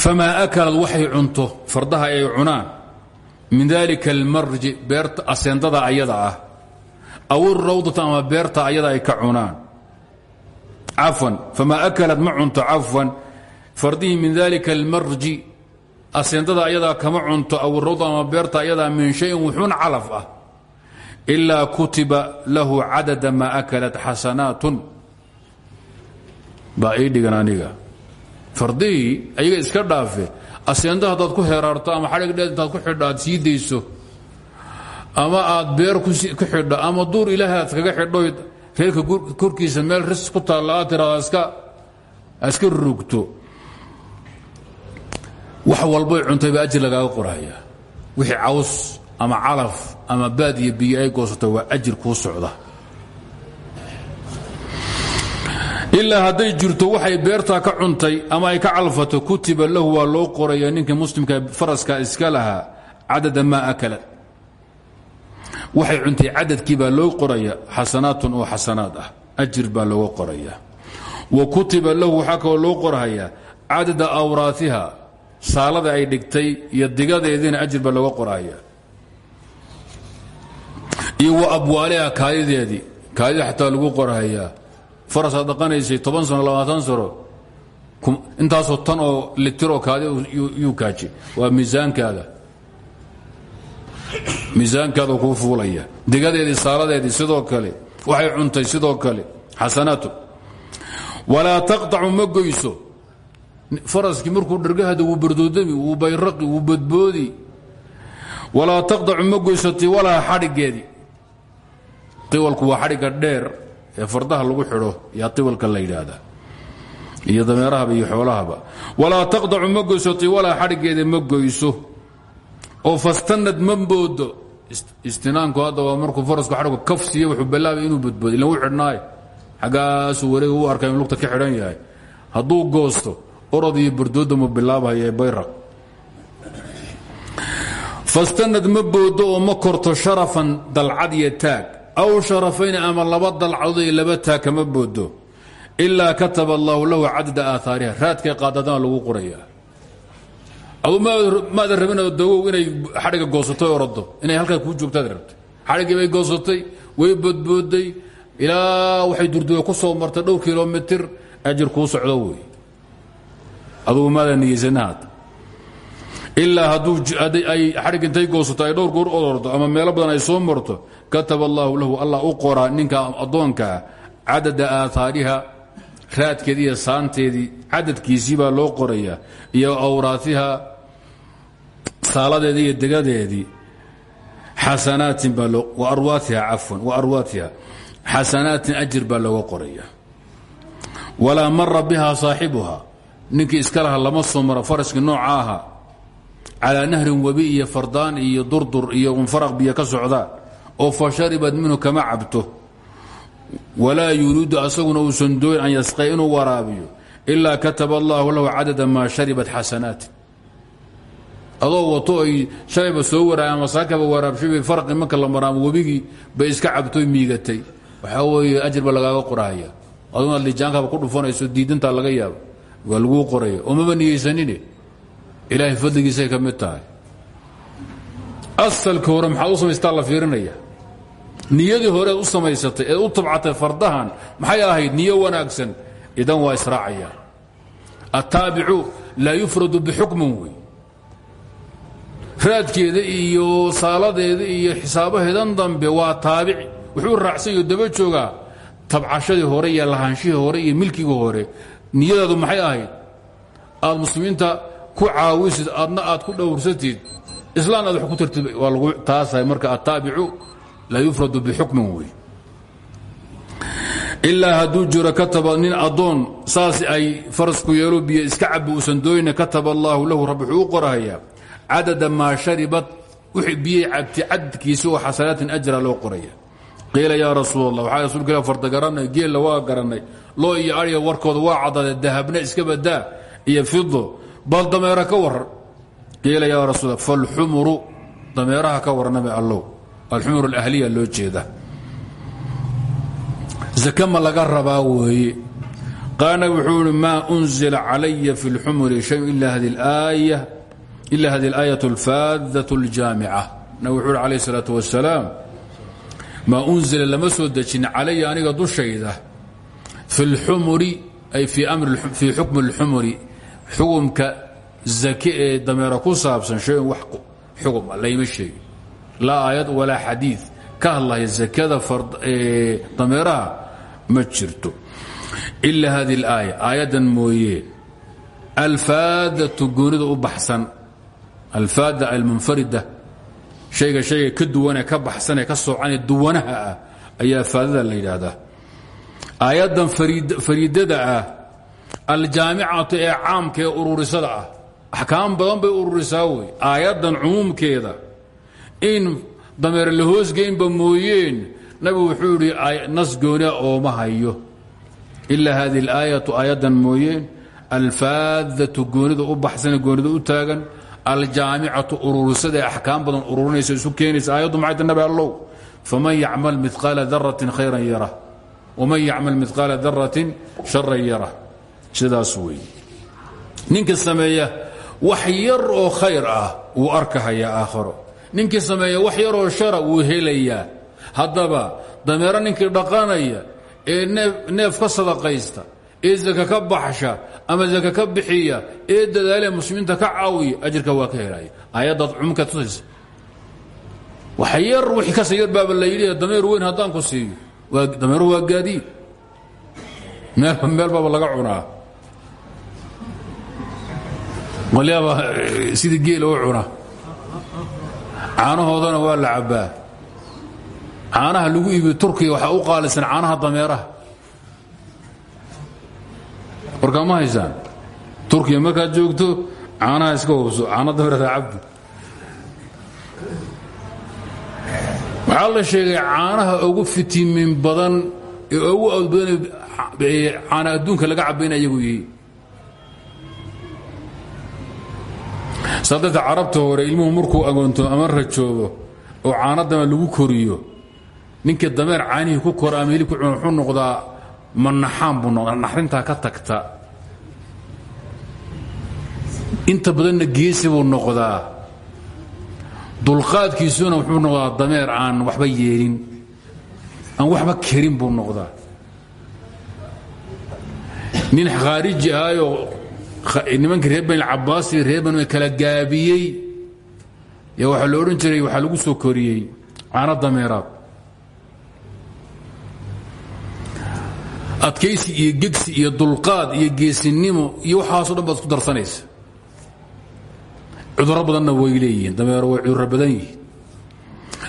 famaa akalad waxay cunto fardaha ay cunaan min dalika almarji aseendada ayada ah aw irawdata ama beerta ayada ay ka cunaan. Cafwan famaa akalad ma cunto cafwan fardihii min dalika almarji aseendada ayadaa kama cunto aw irawda ama beerta ayadaa min shayin wuxuun calaf ah ilaa kutiba lahu cadada maa akalat xasanaatun. Baa ii dhigan aniga fardihii ayaga iska dhaafe. Aseenda haddaad ku heraarto ama xadhig dheed intaad ku xidho aad sii dayso. Ama aad beer ku xidho ama duur ilaahay kaga xidho reerka korkiisa meel ris ku taalla aad tiraada rugto wax walboy cuntay baa ajir lagaaga qoraya wixii caws ama calaf ama baad iyo goosato waa ajir kuu socda ilaa hadday jirto waxay beertaa ka cuntay ama ay ka calfato kutiba lahu waa loo qoraya ninka muslimka faraska iska lahaa cadada maa akala waxay cuntay cadadkii loo qoraya xasanaatun oo xasanaad ah ajir baa looga wa kutiba lahu waxaa loo qorhayaa cadada awraaiha saalada ay dhigtay iyo digadeediina ajir baa looga qorhaya iyo wa abwaaliha kaadideedii kaadida lagu qorhayaa farasaad dhaqanaysay toban sano labaatan sano intaasoo tan oo litiroo kaadi yuu kaaji waa miisaankaada. Miisaankaada kuu fuulaya. Digadeedii saaladeedii sidoo kale waxay cuntay sidoo kale. Xasanaatu. Walaa taqطacu ma goyso. Faraskii markuu dhargahada bardoodami wuu bayraqi wuu badboodi. Walaa taqطacu ma goyso tiwalaha xadhigeedii waa xadhigga dheer ee fardaha lagu xidho yaa tiwalka la yidhaahdaa iyo dameerahaba iyo xoolahaba. Walaa taqطacu ma goyso ma goyso. Oo fastanad ma boodo istinaanku hadda farasku xadhigu kaf siiye wuxuu bilaabay inuu badboodo ilan wuu xidhnaaye xaggaasuu wareega u arkay lugta ka xidhan yahay. Hadduu goosto orod iyo bardooda mu bilaabhaya fastanad ma oo ma korto sharafan dalcad iyo taag aw sharafayn ama laba dalcadood iyo laba taag kama boodo ilaa kataba allaahu lahu cadada aahaariha raadkay qaadadana lagu qoraya adu maadan rabin dagow inay xadhiga goosatay orado inay halkaa kuu joogtaad rabtay xadhiggii bay goosatay way bodbooday ilaa waxay durduwe ku soo martay dhowr kilomitir ajir kuu socdo wey adugu maadan niyeysanahaad ilaa hadduu xadhig intay goosato ay dhowr goor odordo ama meelo badan ay soo marto kataba allaahu lahu allah u qoraa ninka addoonkaa cadada aahaariha raadkeedii iyo saanteedii cadadkiisii baa loo qorayaa iyo awraatiha saaladeedii iyo degadeedii xasanaatin baa arwaatiha cafwan wa arwaatiha xasanaatin ajir baa looga qoraya. Walaa mara biha saaxibuha ninkii iska laha lama soo maro faraskii nooca calaa nahrin webi iyo fardaan iyo durdur iyo unfaraq biyo ka socdaan oo fa minhu kama cabto. Walaa yuriidu asaguna uusan an yasqay inuu waraabiyo kataba allaahu lahu cadada maa sharibat xasanaati adoo wato ay shalayba soo waraay ama saakaba waraabshabay farqi marka la maraamo webigii bay iska cabtoy miigatay. Waxaa weeye ajir ba lagaaga qorahaya aduguna lijaankaaba ku dhufanayso diidantaa laga yaaba waa laguu qoraya oo maba ilaahay fadligiisay ka mid tahay. Asalka hore maxaad u samaystaa la fiirinaya? Horeed u samaysatay eed u tabcatay fardahan maxay ahayd niyo wanaagsan? Idan waa israacayaan attaabicu laa yufradu bixukmin wey. Raadkeeda iyo saaladeeda iyo xisaabaheedan dambe waa taabici wuxuu raacsan yaho daba joogaa tabcashadii hore iyo lahaanshihii hore iyo milkigii hore niyadaadu maxay ahayd? Aad muslimiinta ku caawisid adna aad ku dhowrsatid islaan aad ku tartib waa lagu taasahay marka attaabicu la yufradu bixukmin wey ilaa hadduu jiro kataba nin addoon saas ay farasku yeelo biyo iska cabi uusan dooyna kataba allaahu lahu rabbi wuxuu u qorahayaa cadada maa sharibat wixii biyay cabti ajra loo qoraya. Qiila yaa rasuul allah waxaa rasuulka ila fardagarannay geella waa garannay iyo adhiga warkooda waa cadade dahabna iska badaa iyo fido bal dameera ka waran qiila yaa rasuul falxumuru dameeraha ka warranabe allow alxumur alahliya loo jeeda zake ma laga rabaa weeye qaana wuxuu ihi maa unzila calaya fi اlxumuri shay ila hadi اlaayaة اlfaadaة اljaamica nabig wuxuu hi alayh الsalaaة wasalaam maa unzila lama soo dejin calaya aniga dushayda fi اlxumuri ay fii xukmi اlxumuri xukumka zake ee dameera ku saabsan shay wax xukuma layma sheegin. Laa aayad walaa xadiid. Ka hadlaya zakada dameeraha ma jirto. Ila hadi اlaaya aayaddan mooye alfaadatu goonida u baxsan alfaada almunfarida shayga shayga ka duwanee ka baxsanee ka soocanee duwanaha ah ayaa faadada la yidhaahdaa. Aayaddan fariidada ah aljaamicatu ee caamka ee ururisada ah. Axkaam badan bay ururisaa wey aayaddan cumuumkeeda. In dameer la hoosgeynba mooyeen nabigu wuxuu yidhi nas goonia ooma hayo. Ilaa hadi اlaayatu aayaddan mooyeen alfaadatu goonida u baxsane goonida u taagan aljaamicatu ururisada ee axkaam badan ururinaysa isu keenaysa. Aayaddu maxay ta nabi allow? Faman yacmal miqaala daratin khayran yara waman yacmal miqaala daratin sharan yara sidaas wey ninka sameeya wax yar oo khayr ah wuu arkahayaa aakharo ninkii sameeya wax yaroo shara wuu helayaa. Haddaba dameero ninkii dhaqanaya ee neef ka sadaqaysta ee zaka ka baxsha ama zaka ka bixiya ee dadaalee muslimiinta ka caawiya ajirka waa ka helaya aayaddaad cumumka tusaysa. Wax yar wixii kasa yar baaba la yidhi dameer weyn haddaan ku siiyo dameeru waa gaadiid. Meel baaba laga cunaa qolyaaba sidii geela u cuna. Caanahoodana waa la cabbaa. Caanaha lagu iibiyo turkiya waxaa u qaalisan caanaha dameeraha. Warkaa ma haysaan? Joogto caanaha iska hubso. Caana dameerada cabdi. Waxaa sheegay caanaha ugu fitimin badan ee ugu awd badan caana adduunka laga cabbayna ayagu yihiin saa darta carabta hore ilmuhu markuu agoonto ama rajoobo oo caano dama lagu koriyo ninkii dameer caanihii ku kora ama hilib ku cuna wuxuu noqdaa manaxaan buu noqdaa naxrintaa ka tagta. Inta badanna geesi buu noqdaa. Dulqaadkiisuna wuxuu noqdaa dameer aan waxba yeelin aan waxba karin buu noqdaa. Nin khaariji ahayoo nimankii reer bani cabaas iyo reer bani kala gaabiyey. Yaa waxaa la odhan jiray waxaa lagu soo koriyey caano dameeraad. Adkaysi iyo gegsi iyo dulqaad iyo geesinimo iyo waxaasoo dhan baad isku darsanaysa. Cudurro badanna way leeyihiin dameero way cudurro badan yihiin.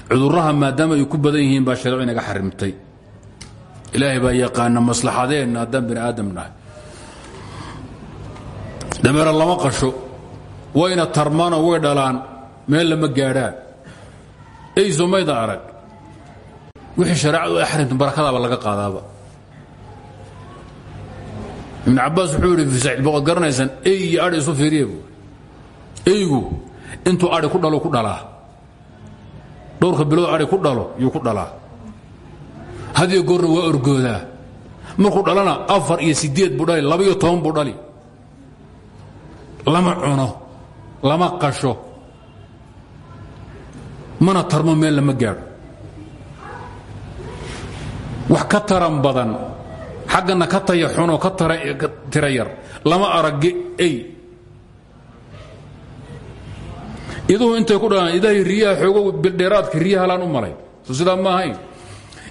Cudurraha maadaama ay ku badan yihiin baa shareeco inaga xarimtay. Ilaahay baa yaqaana maslaxadeenna haddaan nahay dameero lama qasho wayna tarmaanoo way dhalaan meel lama gaadhaan eyso mayda arag wixii shareecadu ay xarimta barakadaaba laga qaadaaba. Ibn cabaas wuxuu yidhi saciid boqod garanaysaan ey iyo adhi isu fiiriye bu eygu ku dhalo ku dhalaa. Dhowrka bilood adhi ku dhalo yuu ku dhalaa. Hadiyo goorna waa orgoodaa markuu dhalana afar iyo sideed buu dhali laba iyo toban buu dhali lama cuno lama qasho mana tarmo meel lama gaadho. Wax ka taran badan xaggana ka taya ka tira lama aragge ey. Iduhu intay ku dhalaan idahay riyaha xoogo bildheeraadka riyaha laan u malay so ma ahayn.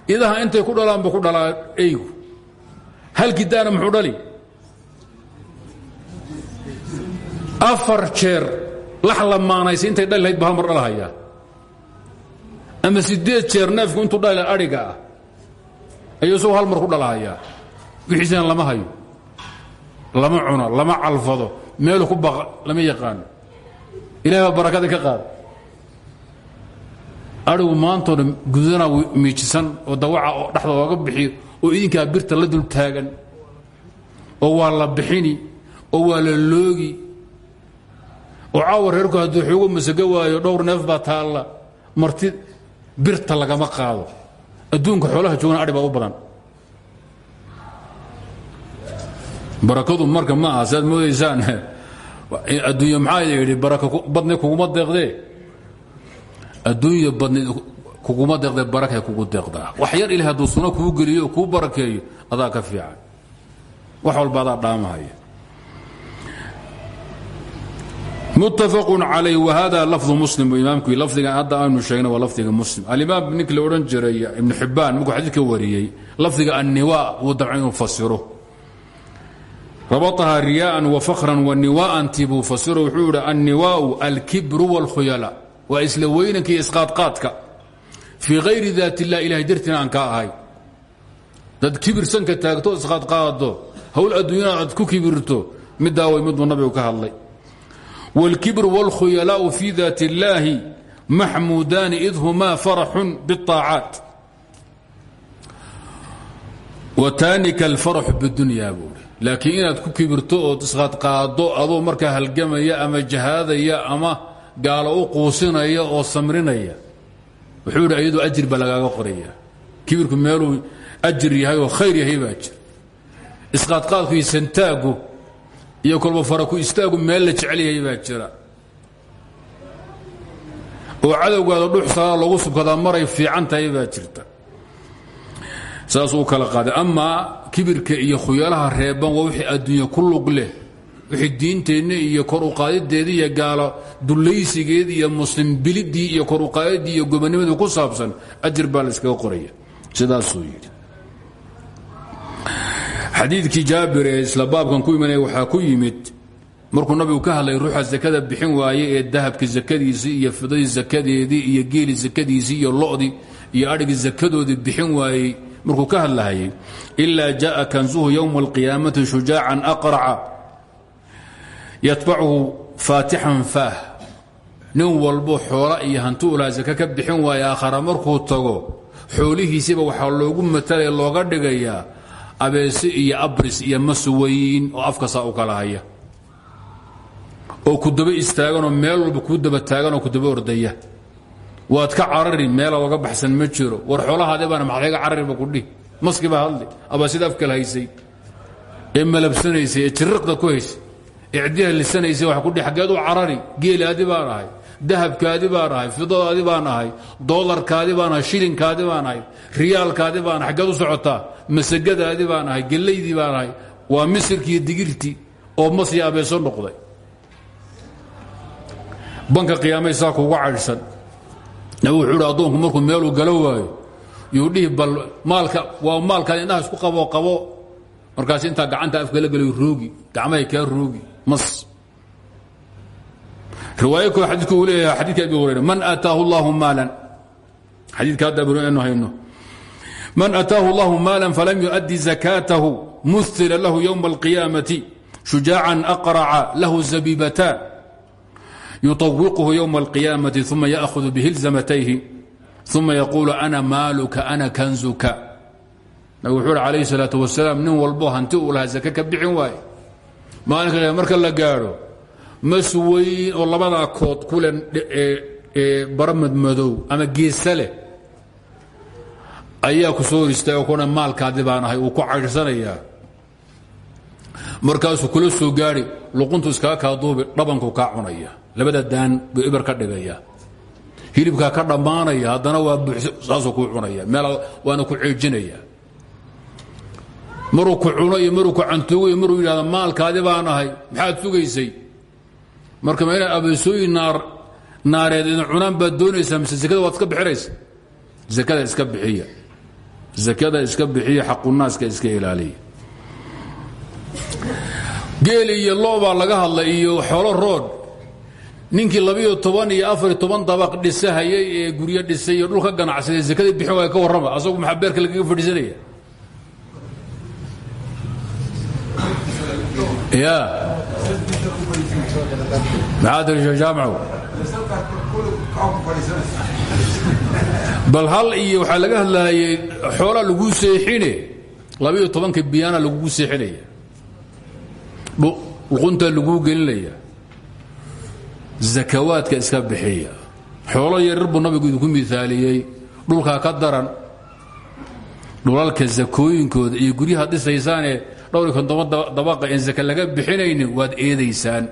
Idaha intay ku dhalaan buu ku dhalaa eygu. Halkii daana muxuu dhali afar jeer lax lamaanaysa intay dhali lahayd ba hal mar dhalhayaa ama sideed jeer neefku intuu dhali adhiga ah ayuu isagoo hal mar ku dhalhayaa wixiisana lama hayo lama cuno lama calfado meelu ku baqa lama yaqaano ilahay baa barakada ka qaada. Adhigu maantoo dhan gudana miijisan oo dawaca oo dhexda ooga bixiyo oo idinkaa birta la dul taagan oo waa la bixini oo waa la loogi oo caawa reerku hadduu xoogo masago waayo dhowr neef baa taalla marti birta lagama qaado. Adduunka xoolaha joogana adhi baa u badan. Barakadu marka ma aha saad moodaysaan adduunya maxaa baraka badni kuguma deeqdee adduunya badni kuguma deeqdee barakay kugu deeqdaa. Wax yar ilahay hadduu suno kuu geliyo barakeeyo adaa ka fiican. Wax walba adaa muttafaq calay wahada lafdu muslim imaamku lafdigan hadda aynu sheegna waa lafdiga muslim. Alimaam ninkii la odhan jiray ibnu xibbaan markuu xadiidka wariyey lafdiga anniwa wuu damca inuu fasiro. Rabaaha riyaan wafakran waniwaanti buu fasiro wuxuu ihi anniwaau alkibru wاlkhuyala waa isla weynanka iyo isqaadqaadka. Fii hayri daat illah ilahay dartiina aan ka ahay. Dad kibirsanka taagto isqaadqaado. Hawl adduunyana aad ku kibirto midaa way miduu nabigu ka hadlay wاlkibru wاlkhuyalaau fi daat اllaahi maxmuudaani id humaa faraxun bالطaacaat wataanika alfaraxu bidunya buui laakiin inaad ku kibirto ood isqaadqaado adoo markaa halgamaya ama jahaadaya ama gaalo u quusinaya oo samrinaya wuxuu idhi iyadoo ajir baa lagaaga qoraya kibirku meeluu ajir yahay oo khayr yahay baa jir isqaadqaadku iyo santaagu iyo kolba fara istaagu meel la jecel yahay baa jira. Oo cadowgaada dhux saaa lagu subkadaa maray fiican tahay baa jirta. Saasuu kala qaaday. Amaa kibirka iyo khuyalaha reeban waa wixii adduunya ku lug leh. Wixii diinteenna iyo kor uqaadideedii iyo gaalo dullaysigeedii iyo muslim bilidii iyo kor uqaadidii iyo gobonimadii ku saabsan ajir baa la iskaga qoraya. Sidaasuu xadiidkii jaabir ee isla baabkan ku imanaya waxaa ku yimid markuu nabigu ka hadlay ruuxa sakada bixin waaye ee dahabka sakadiisii iyo fidadii sakadeedii iyo geeli sakadiisii iyo lodii iyo adhigii sakadoodii bixin waayey markuu ka hadlahayay ilaa jaءa kansuhu ywma اlqiyaamati shujaacan aqraca yatbachu faatixan faah. Nin walbo xoola iyo hanti ulaa saka ka bixin waaye aakhara markuu tago xoolihiisiba waxaa loogu matalaya looga dhigayaa abeese iyo abris iyo masuwayn oo afkasaa u kala haya. Oo ku daba istaaganoo meel walba kuu daba taaganoo ku daba ordaya. Waad ka carari meela oga baxsan ma jiro. War xoolahaadi baana maxayga carariba kudhih maski baa hadli. Abaa sida afkal haysay. Ee malabsanaysay ee jiriqda ku haysay. Ee ciddiha lisanaysay waa kudhi xaggeed u carari geelaadi baan ahay dahabkaadi baan ahay fidadaadi baan ahay doolarkaadi baan ahay shilinkaadi baan ahay riyaalkaadi baan ahay xaggeed u socotaa masagadaadi baan ahay gellaydii baan ahay waa misirkiiyo digirtii oo masya abeeso noqday. Banka qiyaamay saa kuuga caydhsan nabigu wuxuu hi addoonku markuu galo waayo yuu dhihi bal maalka waa maalkaad indhaha isku qabo qabo markaas intaa gacanta afkala gelayo roogi gacmahay kaa roogi mas riwaayo koo xadiidku uu leeyahay xadidka abi hurayra man aataahu allahu maalan xadiidka hadda abu hurayra hayno man aataahu allahu maalan falam yuؤaddi zakaatahu muhila lahu yowma alqiyaamati shujaacan aqraca lahu zabibatan yuطawiqhu ywma اlqiyaamati uma yأhud bihilzamatayhi uma yaquulu ana maaluka ana kanzuka nabig wuxuu uhi alayh الsalaaة wasalaam nin walbo hanti uu lahaa sake ka bixin waaye maalinka marka la gaadho mas oo labadaa kood kule baramadmadow ama geesa leh ayaa ku soo hor kuna maalkaadi baan ahay uu ku caydhsanayaa markaasuu kula soo gaari luquntu iskaga kaa duubi dhabanku kaa cunaya. Labada daan buu ibar ka dhigaya hilibkaa ka dhammaanaya haddana waa buuxs saasuu cunaya. Meel waana ku ceejinaya. Maruu ku cuno iyo ku cantuugo iyo maruu yidhahdo maalkaadi baan maxaad sugaysay marka abeesooyin naar naareed idin cunaan baad doonaysaa mise sekada waad iska bixinaysa sekada iska bixiya. Sekada iska bixiya xaqunaaska iska ilaaliya. Geel iyo lo baa laga hadlay iyo xoolo rood. Ninkii labiyo toban iyo afariyo toban dabaq dhisahayay ee guryo dhisay iyo dhulka ganacsaday zakadii bixin waaya ka warrama. Asagu maxaa beerka lagaga fadhiisanaya? Ya bal hal iyo waxaa laga hadlaayay xoolaa laguu seexine labiyo tobanka biyaana lagugu seexinaya. Luquntaa laguu gelinaya. Zakawaadka iska bixiya. Xoolo yaryar buu nabigu idinku miaaliyey dhulkaa ka daran. Dhulalka zakooyinkooda iyo guryaha dhisaysaanee dhowr iyo dabaqa en zaka laga bixinaynin waad eedaysaan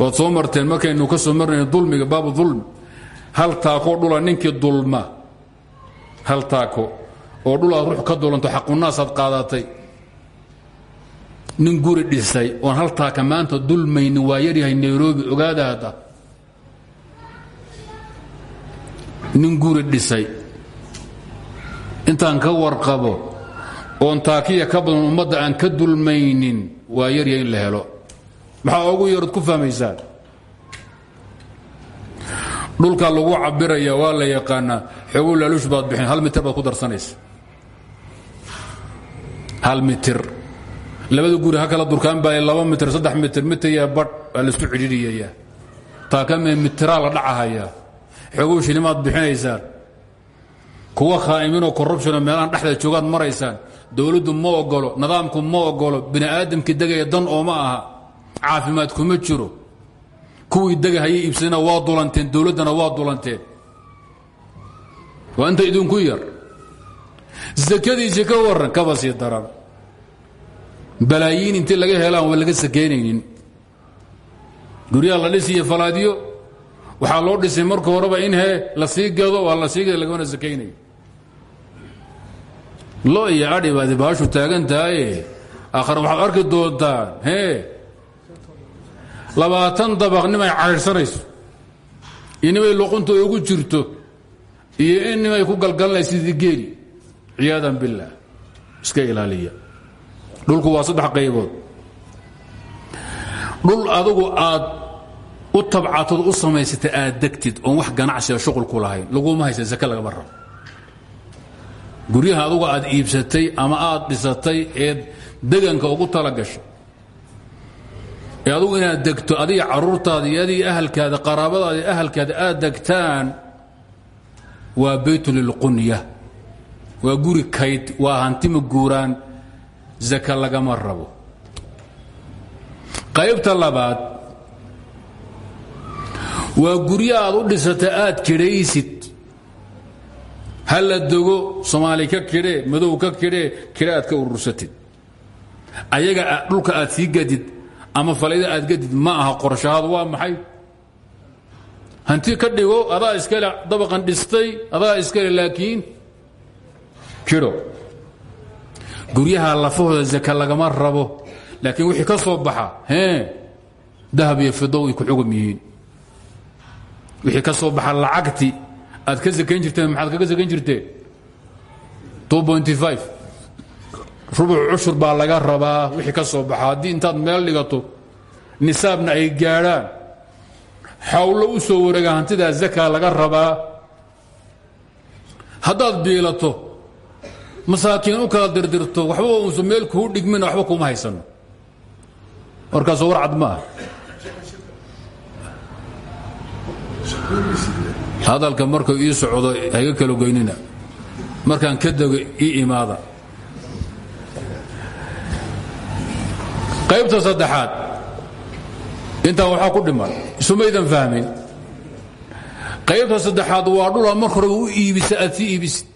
waad soo marteen markaynu ka soo marnayn dulmiga baabu dulmi hal taako dhula ninkii dulma. Hal taako oo dhulaad ruux ka dulanto xaqunaasaad qaadatay. Nin guri dhisay oon hal taaka maanta dulmaynin waa yaryahay nairobi ogaada hadda. Nin guri dhisay. Intaan ka warqabo oon taakiya ka badan ummadda aan ka dulmaynin waa yaryahay in la helo maxaa ugu yarood ku fahmaysaan dhulkaa lagu cabiraya waa la yaqaanaa xoogu laaluush baad bixin hal mitir ku darsanaysa. Hal mitir. Labada guri ha kala durkaan baa laba mitir saddex mitir. Mitirya badh baa la isku cidhiiriyayaa taakame mitiraa la dhacahayaa. Xoogow shilimaad bixinaysaan. Kuwa khaa'iminoo corrubtionoo meelahan dhexda joogaad maraysaan. Dowladdu ma ogolo nidaamku ma ogolo bini aadamkii degaya dan oo ma aha caafimaad kuma jiro. Kuwii degahayay iibsadana waa dulanteen dowladdana waa dulanteen. Waa inta idinku yar. Sakadiisii ka warran kaba sii daran. Balaayiin intii laga helaan waa laga sakaynaynin guryaha la dhisiyo falaadyo waxaa loo dhisay marka horeba in he la sii gado waa la sii gado lagamana sakaynayo lo iyo adhi baadi baashu taagan tahaye waxaad arki doontaan hee labaatan dabaq nimay caydhsanayso iyo nimay luqunta ugu jirto. Iyo in nimay ku galgalanaysa sidii geeli. Ciyaadan billaah iska ilaaliya. Dhulku waa saddex qaybood. Dhul adugu aad u tabcatood u samaysata aad degtid oon wax ganacsiga shuqul ku lahayn laguma haysa zake lagama rabo. Guryaha adugu aad iibsatay ama aad dhisatay ee deganka ugu tala gashay adugu inaad degto adiga caruurtaada iyo adiga ahalkaada qaraabadaada ahalkaada aad degtaan waa baytu lilqunya waa guri kayd waa hantima guuraan zaka lagama rabo. Qaybta labaad waa guryo aad u dhisata aad kidhaysid. Ha la dogo soomaali ka kidhee madow ka kidhee kidhe aad ka urursatid ayaga dhulka aad sii gadid ama falayda aad gadid ma aha qorshahaadu waa maxay? Hanti ka dhigo adaa iskale dabaqan dhistay adaa iskale laakiin kidho guryaha lafahooda zaka lagama rabo laakiin wixii ka soo baxa hee dahab iyo fidow ay ku xugum yihiin. Wixii ka soo baxa lacagti aad ka sakayn jirteen maxaad kaga sakayn jirteen rubuc cushur baa laga rabaa wixii ka soo baxa haddii intaad meel dhigato nisaabna ay gaadhaan. Xawlo u soo wareega hantidaa zaka laga rabaa. Haddaad biilato masaakiin u kala dirdirto waxba uusan meel kuu dhigmin waxba kuma haysano warkaasoo war cad maaha hadalka markuu ii socdo hayga kala goynina. Markaan ka dego ii imaada qaybta saddexaad. Intaa waxaa ku dhiman isumaydan fahmin. Qaybta saddexaad waa dhula marka horeba u iibisa aad sii iibisid.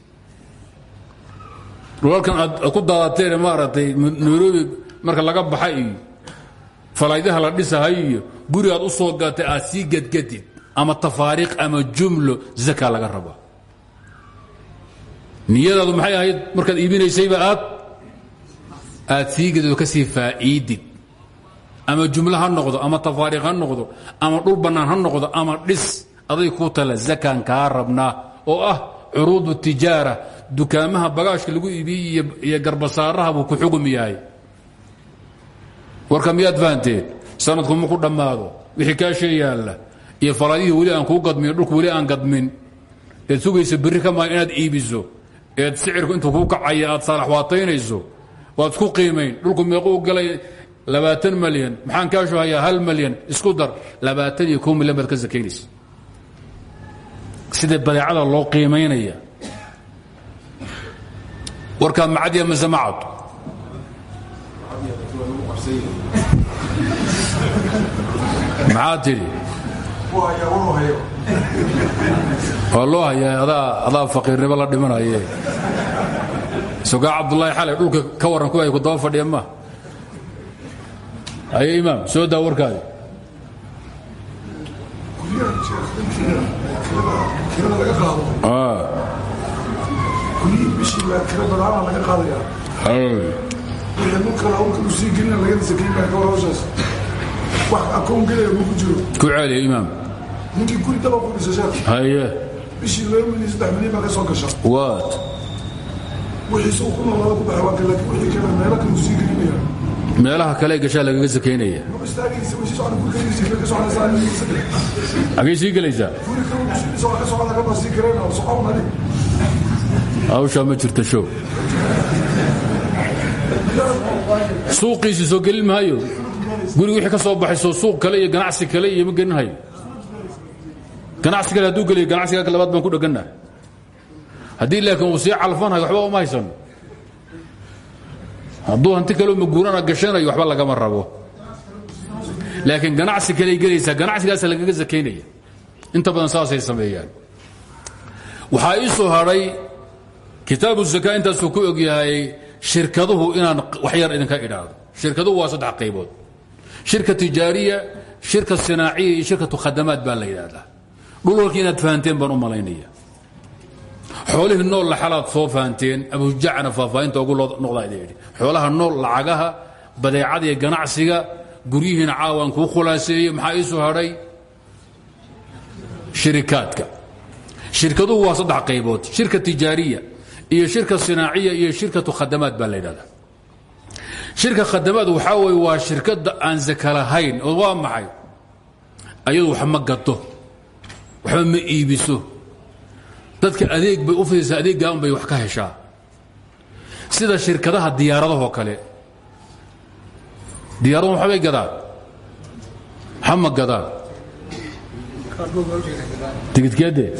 Dhulalkan aad ku daadateen maaragtay nairobi marka laga baxa iyo falaydaha la dhisahay iyo guri aad u soo gatay aad sii gadgadid ama tafaariiq ama jumlo zaka laga rabaa. Niyadaadu maxay ahayd? Markaad iibinaysayba aad aad sii gadid ka sii faa'iidid. Ama jumlo ha noqdo ama tafaariiq ha noqdo ama dhul bannaan ha noqdo ama dhis aday ku tala zakaan kaa rabnaa oo ah curuudu tijaara dukaamaha bagaashka lagu iibiyey iyo garbasaaraha buu ku xugum yahay. Warka miyaad fahanteen sanadku maku dhammaado. Wixii kaashee yaalla. Iyo falaadihii weli aan kuu gadmin dhulku weli aan gadmin. Eed sugaysa berri ka maa inaad iibiso. Eed sicirku intuu kuu kacaya aad saalaxwaataynayso waad isku qiimayn dhulku meequu galay labaatan malyan maxaan kaashu hayaa hal malyan isku dar. Labaatan iyo kow milyan baad ka sakaynaysa. Sida badeecada loo qiimaynaya warkaa macadiya mase macad maxaa tidhi? Waa loo hayaa. Adaa adaa faqiirnimo la dhimanaye sogaa cabdulaahi xalay dhulka ka warran ku ay ku daba fadhiya ma. Haye imaam soo daa warkaadi. Ma ku celiya imaam. Ninkii guri daba ku dhisa sheekh. Haye. Bishii laba milyan saddex milyan baa ka soo gasha. Waad wixii suuq ku baxay waa kale laakiin wixii kale meelo kale sii gelinaya meelaha kale gashaa lagaga sakaynaya. Guri agay sii gelaysaa? Guri hawshaa ma jirta show. Suuqiisii soo gelin maayo. Guriga wixii ka soo baxayso suuq kale iyo ganacsi kale iyo ma gelinhayo ganacsi kale hadduu geliyo ganacsiga labaad baan ku dhegannaha haddii laakiin uu sii calfanhayo waxba uma haysan. Hadduu hanti kaleo maguurana gashanayo waxba lagama rabo. Laakiin ganacsi kaley gelaysaa ganacsigaasa lagaga sakaynaya. Inta badan saasay sameeyaan. Waxaa ii soo hadhay kitaabu zaka intaasuu ku ogyahay shirkaduhu inaan wax yar idinka idhaahdo. Shirkaduhu waa saddex qaybood. Shirka tijaariya shirka sinaaciya iyo shirkatu khadamaad baa la yidhaahdaa. Dhulwalkii inaad fahanteen baan u malaynaya xoolihii nool laxalaad soo fahanteen abujacna faahfaahinta ugu idhi xoolaha nool lacagaha badeecada iyo ganacsiga guryihiina caawaan kuu khulaaseeyey maxaa ii soo hadhay? Shirikaadka shirkaduhu waa saddex qaybood shirka tijaariya iyo shirka sinaaciya iyo shirkatu khadamaad baa la yidhahdaa. Shirka khadamaad waxaa weye waa shirkadda aan zaka lahayn oo waa maxay? Ayadu wax ma gado waxba ma iibiso dadka adeeg bay u fidaysaa adeeggaan bay wax ka heshaa. Sida shirkadaha diyaaradahoo kale. Diyaaradu waxbay gadaan. Waxa ma gadaan. Tigidkeedee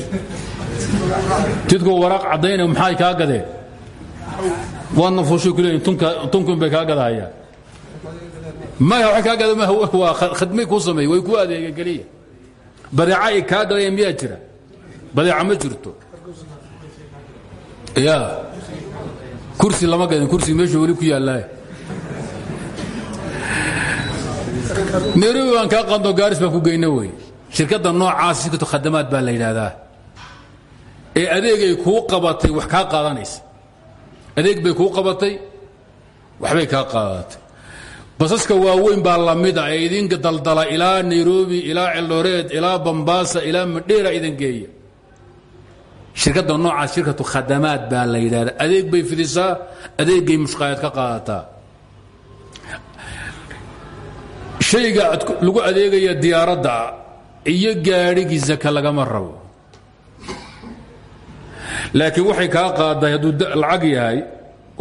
tidkoo waraaq caddaynaya maxay kaa gadeen waadna fuushay ku leeyihiin tunkun bay kaa gadahayaan maya waxay kaa gada waa khadmay kuu sameeye way ku adeegeen keliya. Badeeca ay kaa gadayeen miyaa jira? Badeeca ma jirto ya kursi lama gadin kursi meesha weli ku yaallaa. Nairobi baan kaa qando gaaris baan ku geyna wey. Shirkadda noocaas shirkatu khadamaad baa la yidhaahdaa. Ee adeegay kuu qabatay wax kaa qaadanaysa. Adeeg bay kuu qabatay waxbay kaa qaadatay. Basaska waaweyn baa lamida ee idinka daldala ilaa nairobi ilaa celdoreed ilaa bambaasa ilaa madheera idin geeya shirkadda noocaas shirkatu khadamaad baa la yidhahdaa adeeg bay fidisaa adeegay mushqaayad ka qaadataa. Shayga lagu adeegaya diyaaradda iyo gaadhigii zaka lagama rabo. Laakiin waxay kaa qaadahay hadduu lacag yahay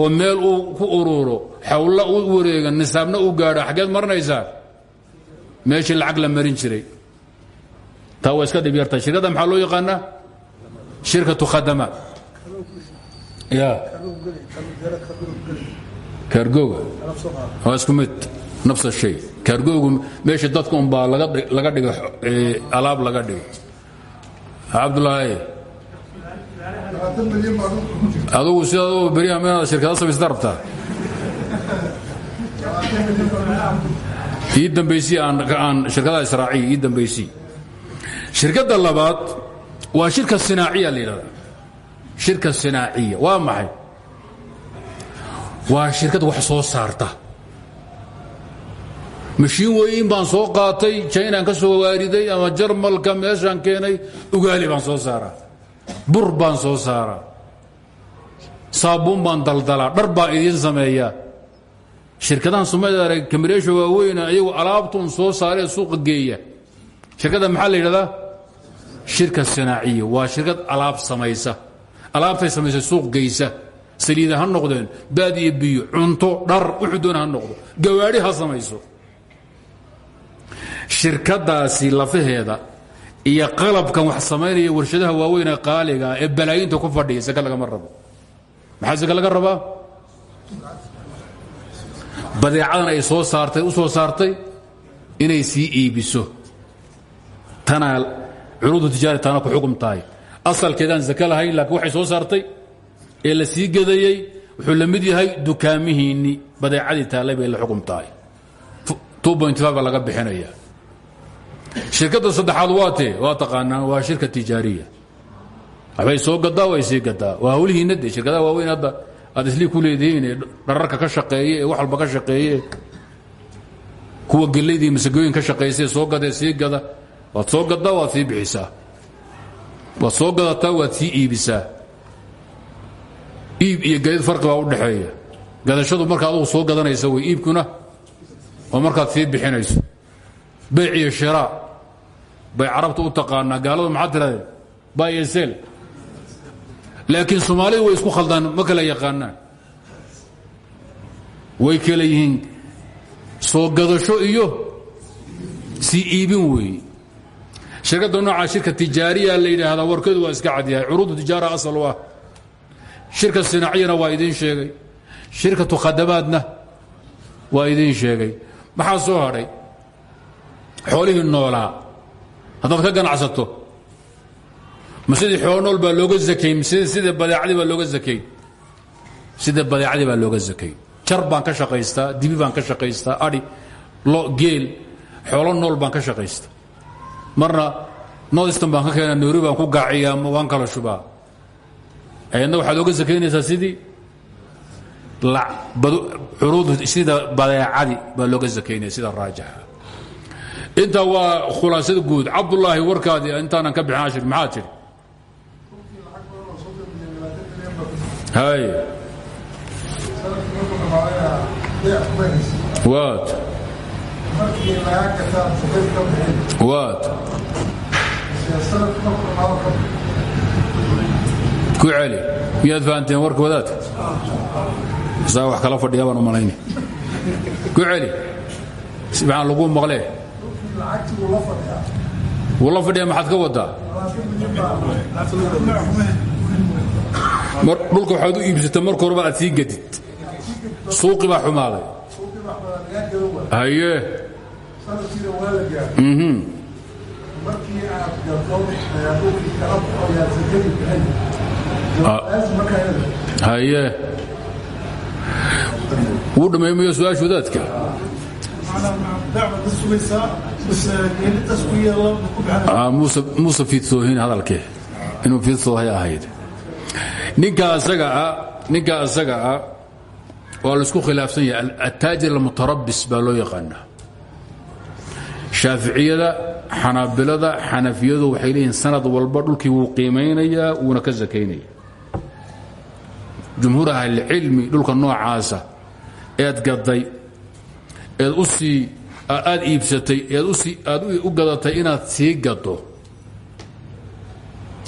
oo meel uu ku ururo xawlla u wareega nisaabna u gaadho xaggeed marinaysaa meeshii lacag la marin jiray. Taa waa iska dhib yartahay shirkadda maxaa loo yaqaanaa shirkatu khadama ya. Kaargooga waa isku mid nafs shay. Kaargoogu meesha dadka unbaa laga dhigo alaab laga dhigo. Cabdulaahi adugu sidaa beryaha meelaad shirkada samaysata rabtaa ii dambaysi aan shirkadaha israaciya ii dambaysi. Shirkadda labaad waa shirka sinaaciya la yidhahda shirka sinaaciya. Waa maxay? Waa shirkad wax soo saarta. Mashiin weyn baan soo qaatay jainaan ka soo waariday ama jarmalka meeshaan keenay ugaali baan soo saaraa. Bur baan soo saaraa. Saabuun baan daldalaa. Dhar baan idiin sameeyaa. Shirkadahan arag kamireesha waaweyn ayagu alaabtuun soo saaree suuqa geeya. Shirkadda maxaa la yidhahdaa shirka sanaaciya waa shirkad alaab samaysa. Alaabtay samaysa suuq geysa. Saliida ha noqdeen baad iyo biyo cunto dhar wuxuu doona ha noqdo. Gawaadhi ha samayso. Shirkadaasi lafaheeda iyo qalabkan wax samaynaya warshadaha waaweyn ee qaaliga ee balaayinta ku fadhiya sake lagama rabo. Maxaa sake laga rabaa? Badeecadan ay soo saartay u soo saartay inay sii iibiso. Tanaa curuudu tijaari taana ku xukum tahay. Asalkeedaan zake lahayn laakiin waxay soo saartay ee la sii gadayey wuxuu la mid yahay dukaamihiinni badeecadii taallay bay la xukum tahay. Baa laga bixinaya. Shirkadda saddexaad waa tee waa taqaanaan waa shirka tijaariya. Waxbay soo gadaa way sii gadaa waa hawlihiinna de shirkadaha waaweyn hadda aad islii ku leedihiin ee dhararka ka shaqeeye ee wax walba ka shaqeeye kuwa gelaydii masagooyin ka shaqaysae soo gadee sii gada waad soo gadaa waad sii bixisaa. Waad soo gadataa waad sii iibisaa. Iib iyo gadid farqi baa u dhexeeya gadashadu marka adugu soo gadanaysa wey iibkuna oo markaad sii bixinayso. Bayc iyo shiraa bay carabta u taqaanaa gaaladu maxaa tirahdeen? Bayesel laakiin soomaalidu way isku khaldaan ma kala yaqaanaan. Way kala yihiin. Soo gadasho iyo sii iibin weeye shirkadda noocaa shirka tijaariya la yidhaahdaa warkeedu waa iska cadyahay curuudu tijaara asal u ah shirka sinaaciyana waa idiin sheegay. Shirkatu khadamaadna waa idiin sheegay. Maxaa soo hadhay? Xoolihii noolaa. Haddaad ka ganacsato. Ma sidii xoolo nool baa looga zakay sida badeecadii baa looga zakay sida badeecadii baa looga zakay jar baan ka shaqaystaa dibi baan ka shaqaystaa adhi lo geel xoolo nool baan ka shaqaystaa marna northstan baan ka keenaa noori baan ku gaaciyaa waan kala shubaa. Ayadna waxaad oga sakaynaysaa sidii uruud sida badeecadi baa looga sakaynaya sida raajixa intaa waa khulaasada guud cabdulaahi warkaadii intaanan ka bixin ashir maxaa tidhi hay. Waad ku celi. Miyaad fahanteen warka wadaadka saa wax kala fadhiya baan u malayna ku celi. Si maxaan lagu maqlee. Wuu la fadhiya maxaad ka wadaa? Dhulka waxaad u iibsata marka horeba aad sii gadid. Suuqi baa xumaaday. Haye haye wuu dhammaymayo su'aasha wadaadka muuse fiidsoohin hadalkee inuu fiidsoohay ahayd ninka asaga ah ninka asaga ah waa la isku khilaafsan yahay attaajir almutarabis baa loo yaqaanaa shaaficiyada xanaabilada xanafiyadu waxay leeyihiin sanad walba dhulkii wuu qiimaynayaa wuuna ka sakaynaya. Jumhuur ahlicilmi dhulka noocaasa eed gaday eed u sii aad iibsatay eed u sii aad u gadatay inaad sii gado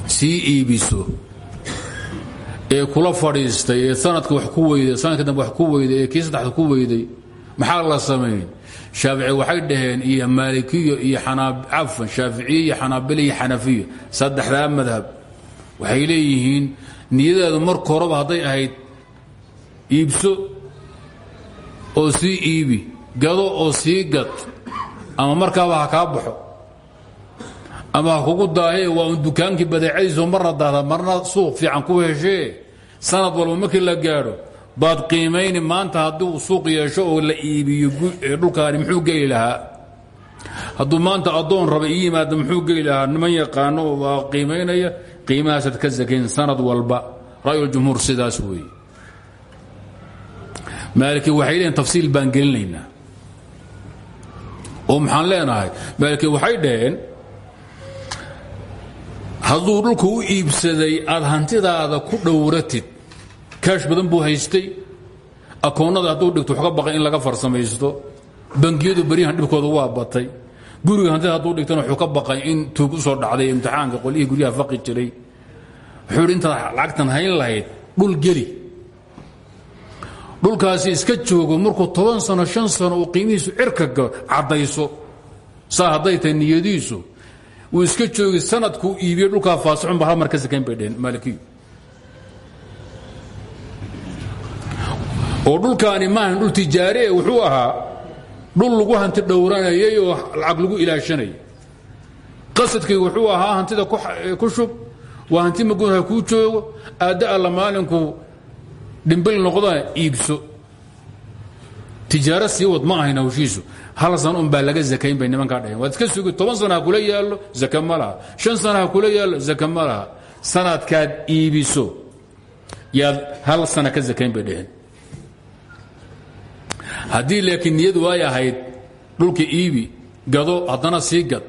sii iibiso ee kula fadhiistay ee wax ku weyday sanadka wax ku weyday ee kii ku weyday maxaa la samayn shaafici waxay dhaheen iyo maalikiyo iyo cafan shaaficiye iyo xanaabile iyo xanafiyo saddexdaa madhab. Waxay leeyihiin niyadaadu marka horeba hadday ahayd iibso oo sii iibi gado oo sii gad ama markaaba ha kaa baxo ama ha kugu daahee waa un dukaankii badeecadiiso marna daahda marna suuq fiican ku heshee sanad walba markii la gaadho baad qiimayni maanta haddii uu suuq yeesho oo la iibiyo dhulkaani muxuu geli lahaa? Hadduu maanta addoon raba ii yimaado muxuu geli lahaa? Niman yaqaano waa qiimaynaya qiimahaasaad ka sakayn sanad walba. Ra'yuljumhuur sidaas weeye. Maaliki waxay leeyiin tafsiil baan gelinaynaa. Oo maxaan leenahay? Maaliki waxay dhaheen hadduu dhulku u iibsaday aad hantidaada ku dhowratid kaash badan buu haystay. Akoonnada hadduu dhigto wax ka baqay in laga farsamaysto. Bangiyadu beryahan dhibkooda waa batay. Guriga hantida hadduu dhigtana wuxuu ka baqay in tuug u soo dhacday imtixaanka qolyihii guryaha faqi jiray. Wuxuu intaad lacagtan hayn lahayd dhul geli. Dhulkaasi iska joogo markuu toban sano shan sano uu qiimihiisu cirka caddayso saa hadday tahay niyadiisu uu iska joogi sanadkuu iibiye dhulkaa faasixun ba hal ka sakayn bay oo dhulkaani maahan dhul tijaari e wuxuu ahaa dhul lagu hanti dhowranayay oo lacag lagu ilaashanayay. Qasadkii wuxuu ahaa hantida ku shub waa hanti magoon ha kuu joogo aadda alla maalinku dhimbil noqda iibso. Tijaaro sii wad ma ahayn hawshiisu. Hal san un baa zakayn bay nimankaa dhaheen. Waad iska sugi toban sana ha kula yaallo zaka shan sana kula yaallo zaka ma laha. Iibiso. Yaad hal sana ka zakayn bay dhaheen haddii laakiin niyadu ay ahayd dhulka iibi gado haddana sii gad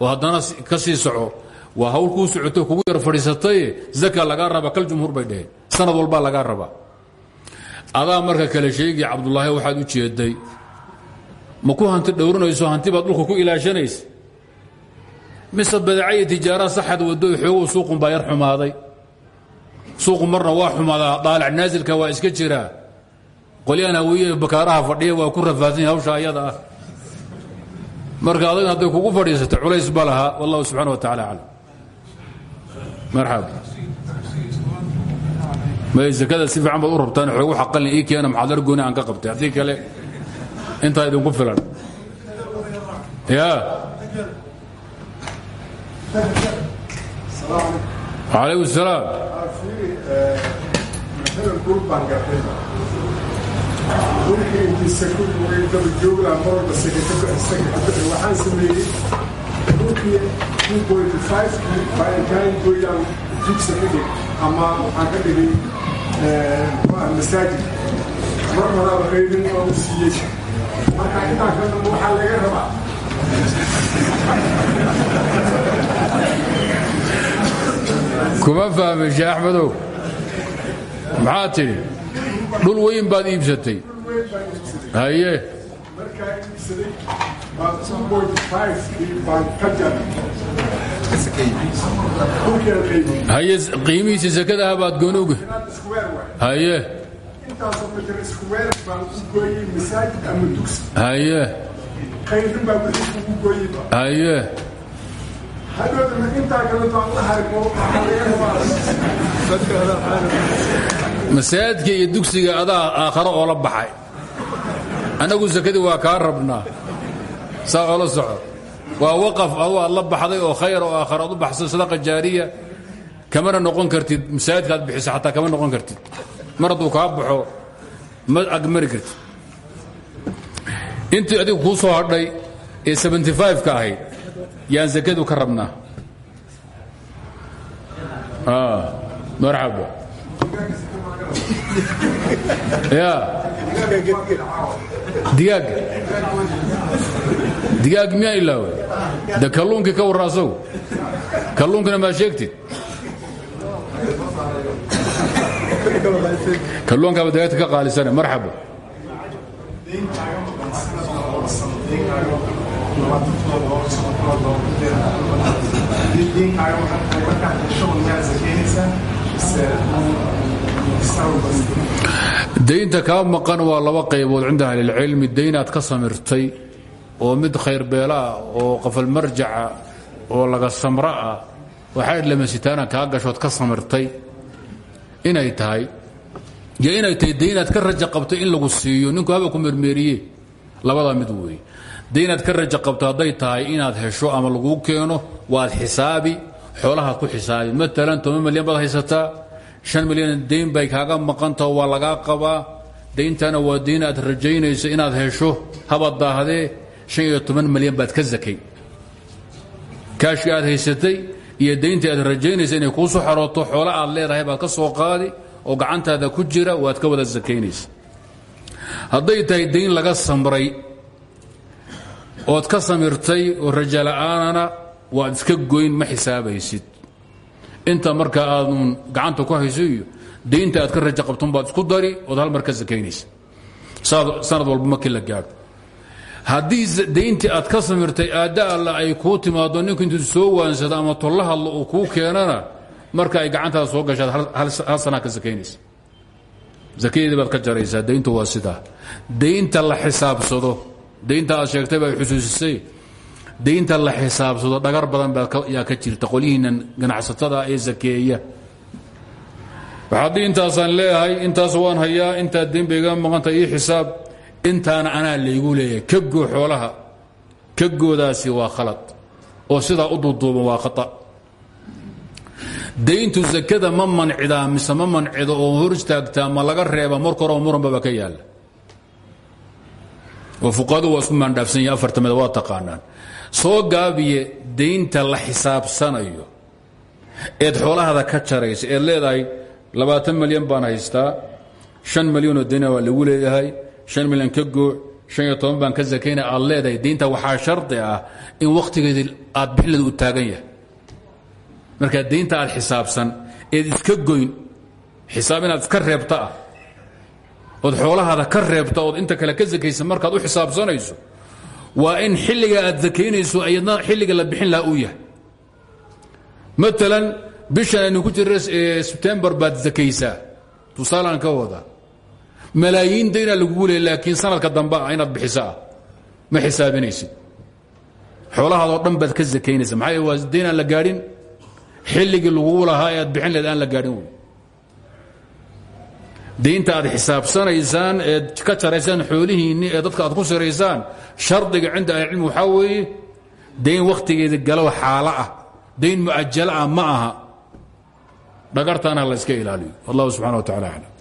oo haddana ka sii soco waa hawl socoto kugu yar fadhiisataye zaka lagaa raba kal jumhuur bay dhaheen. Sanad walbaa lagaa rabaa adaa marka kale sheegi cabdulaahi waxaad u jeeday ma ku hanti dhowranayso hanti baad dhulka ku ilaashanaysa. Mise badacaiyo tijaara saxad wado xoogow suuqun baa yar xumaaday. Suuqu marna waa xumaadaa daalac naasilka waa iska jiraa qolyahan hawiye bakaaraha fadhiya waa ku rafaadsan yahay hawsha ayada ah. Marka adagna hadday kugu fadhiisato culays ba lahaa wallahu subxana wa tacala aclam marxaba. May zakada si fiican baad u rabtaan? Xoogu xaqalin ii keena maxaadar gooni aan ka qabtay? Haddii kale intaa idinku filan. Ya. Calaykum salaam dhulka intiisa ku daba joogla marwalba waxaan sameeyey baaritaan gooyaan dugsa ka dhig ama waxaan ka dhigay masaajid mar horaba qaydin oo u siiyey marka intaa ka dambe waxaa laga rabaa kuma sheekh axmedow? Maxaad tidhi dhul weyn baad iibsatay. Haye. Haye qiimihiisa sakadaha baad goonuga square waay haye. Haye. Haye la masaajidka iyo dugsiga adaa aakharo oola baxay. Annagu sakadii waa kaa rabnaa. Saa oola soco. Waa waqaf adu aad la baxday oo khayr oo aakharo aad u baxso sadaqa jaariya. Kamana noqon kartid masaajidka aad bixiso xataa kama noqon kartid. Mar hadduu kaa baxo ma agmari kartid. Intii adigu kuu soo hadhay ee 75 ka ahayd yaan sakadu ka rabnaa. آه digaaga digaag. Miyaa ilaawe de kalluunkii ka warra asagu kalluunkina maa sheegtid? Kalluunkaaba digaagta ka qaalisane marxaba daynta kaa maqan waa laba qaybood cinda ahlilcilmi. Dayn aad ka samirtay oo mid khayrbeelaah oo qafalmarjaca oo laga samra ah waxay lamasitaana kaa gashood ka samirtay inay tahay. Iyo inay tahay daynaad ka raja qabto in lagu siiyo. Ninku haba ku mermeeriye labadaa mid weeye daynaad ka raja qabto hadday tahay inaad hesho ama laguu keeno waad xisaabi xoolahaad ku xisaabi. Maalan toban milyan baad haysataa shan milyan dayn bay kaaga maqantaho waa lagaa qabaa. Dayntana waa dayn aad rajaynayso inaad hesho. Habaad daahdee shan iyo milyan baad ka zakay. Kaashkii aad haysatay iyo dayntii aad rajaynaysa inay kuu soo xarooto xoolo aad leedahay baad ka soo qaadi oo gacantaada ku jira waad ka wada sakaynaysa hadday tahay dayn laga samray ood ka samirtay oo rajala'aanana waad iska goyn ma xisaabaysid inta marka aadun gacanta ku hayso iyo aad ka raja qabton baad isku dari ood hal mar ka sakaynaysa. Sanad walba markii la gaadho. Haddii dayntii aad ka samirtay aadda alla ay kuu timaado ninku intuu soo waansado ama tolla hadlo uu kuu keenana marka ay gacantaada soo gashaad hal sanaa ka sakaynaysa. Sakadeedii baad ka jaraysaa dayntu waa sidaa. Daynta la xisaabsado. Daynta aad sheegtay baa xusuusisay daynta la xisaabsado dhagar badan baa yaa ka jirta qolyihiinnan ganacsatada ee sakeeya waxaadii intaasaan leeyahay intaas waan hayaa intaa dembi maqanta ii xisaab intaana anaa laygu leeyahay. Ka goo xoolaha ka goodaasi waa khalad oo sidaa u duuduuban waa khata. Dayntu sakada ma mancidaa mise ma mancido oo hor ma laga reeba marka horeba muranbaba ka yaalla. Oo fuqahadu waa isku maandhaafsan yihiin afartameda waa soo gaabiye daynta la xisaabsanayo eed xoolahada ka jaraysa eed leedahay labaatan malyan baan haystaa shan malyanoo dayna waa lagu leeyahay shan milyan ka gooc shan iyo toban baan ka sakayna aad leedahay daynta shardi ah in wakhtigeedii aad bixinleed u taagan yahay. Markaa daynta aad xisaabsan eed iska goyn xisaab inaad iska reebta ah ood xoolahaada ka reebta ood inta kale ka sakaysa markaad u xisaabsanayso waa in xilliga aad sakaynayso ayadna xilliga la bixin lahaa uu yahay. Maalan bishan aynu ku jirra sebtembar baad sakaysaa tusaalaan ka wada. Malaayiin daynaa lagugu leey laakiin sanadka dambe ah inaad bixiso ah ma xisaabinaysid. Xoolahaadoo dhan baad ka sakaynaysa maxaa waa dayn aan la gaadhin? Xilligii lagugu lahaa ee aad bixin leed aan la gaadhin wey daynta aad xisaabsanaysaan eed ka jaraysaan xoolihiinni ee dadka aad ku siraysaan shardiga cinda ahlicilmi waxaa weeye dayn wakhtigeeda galow xaalo ah dayn mu'ajalo ah ma aha. Dhagartaana la iska ilaaliyo. Wallahu subxana wa tacala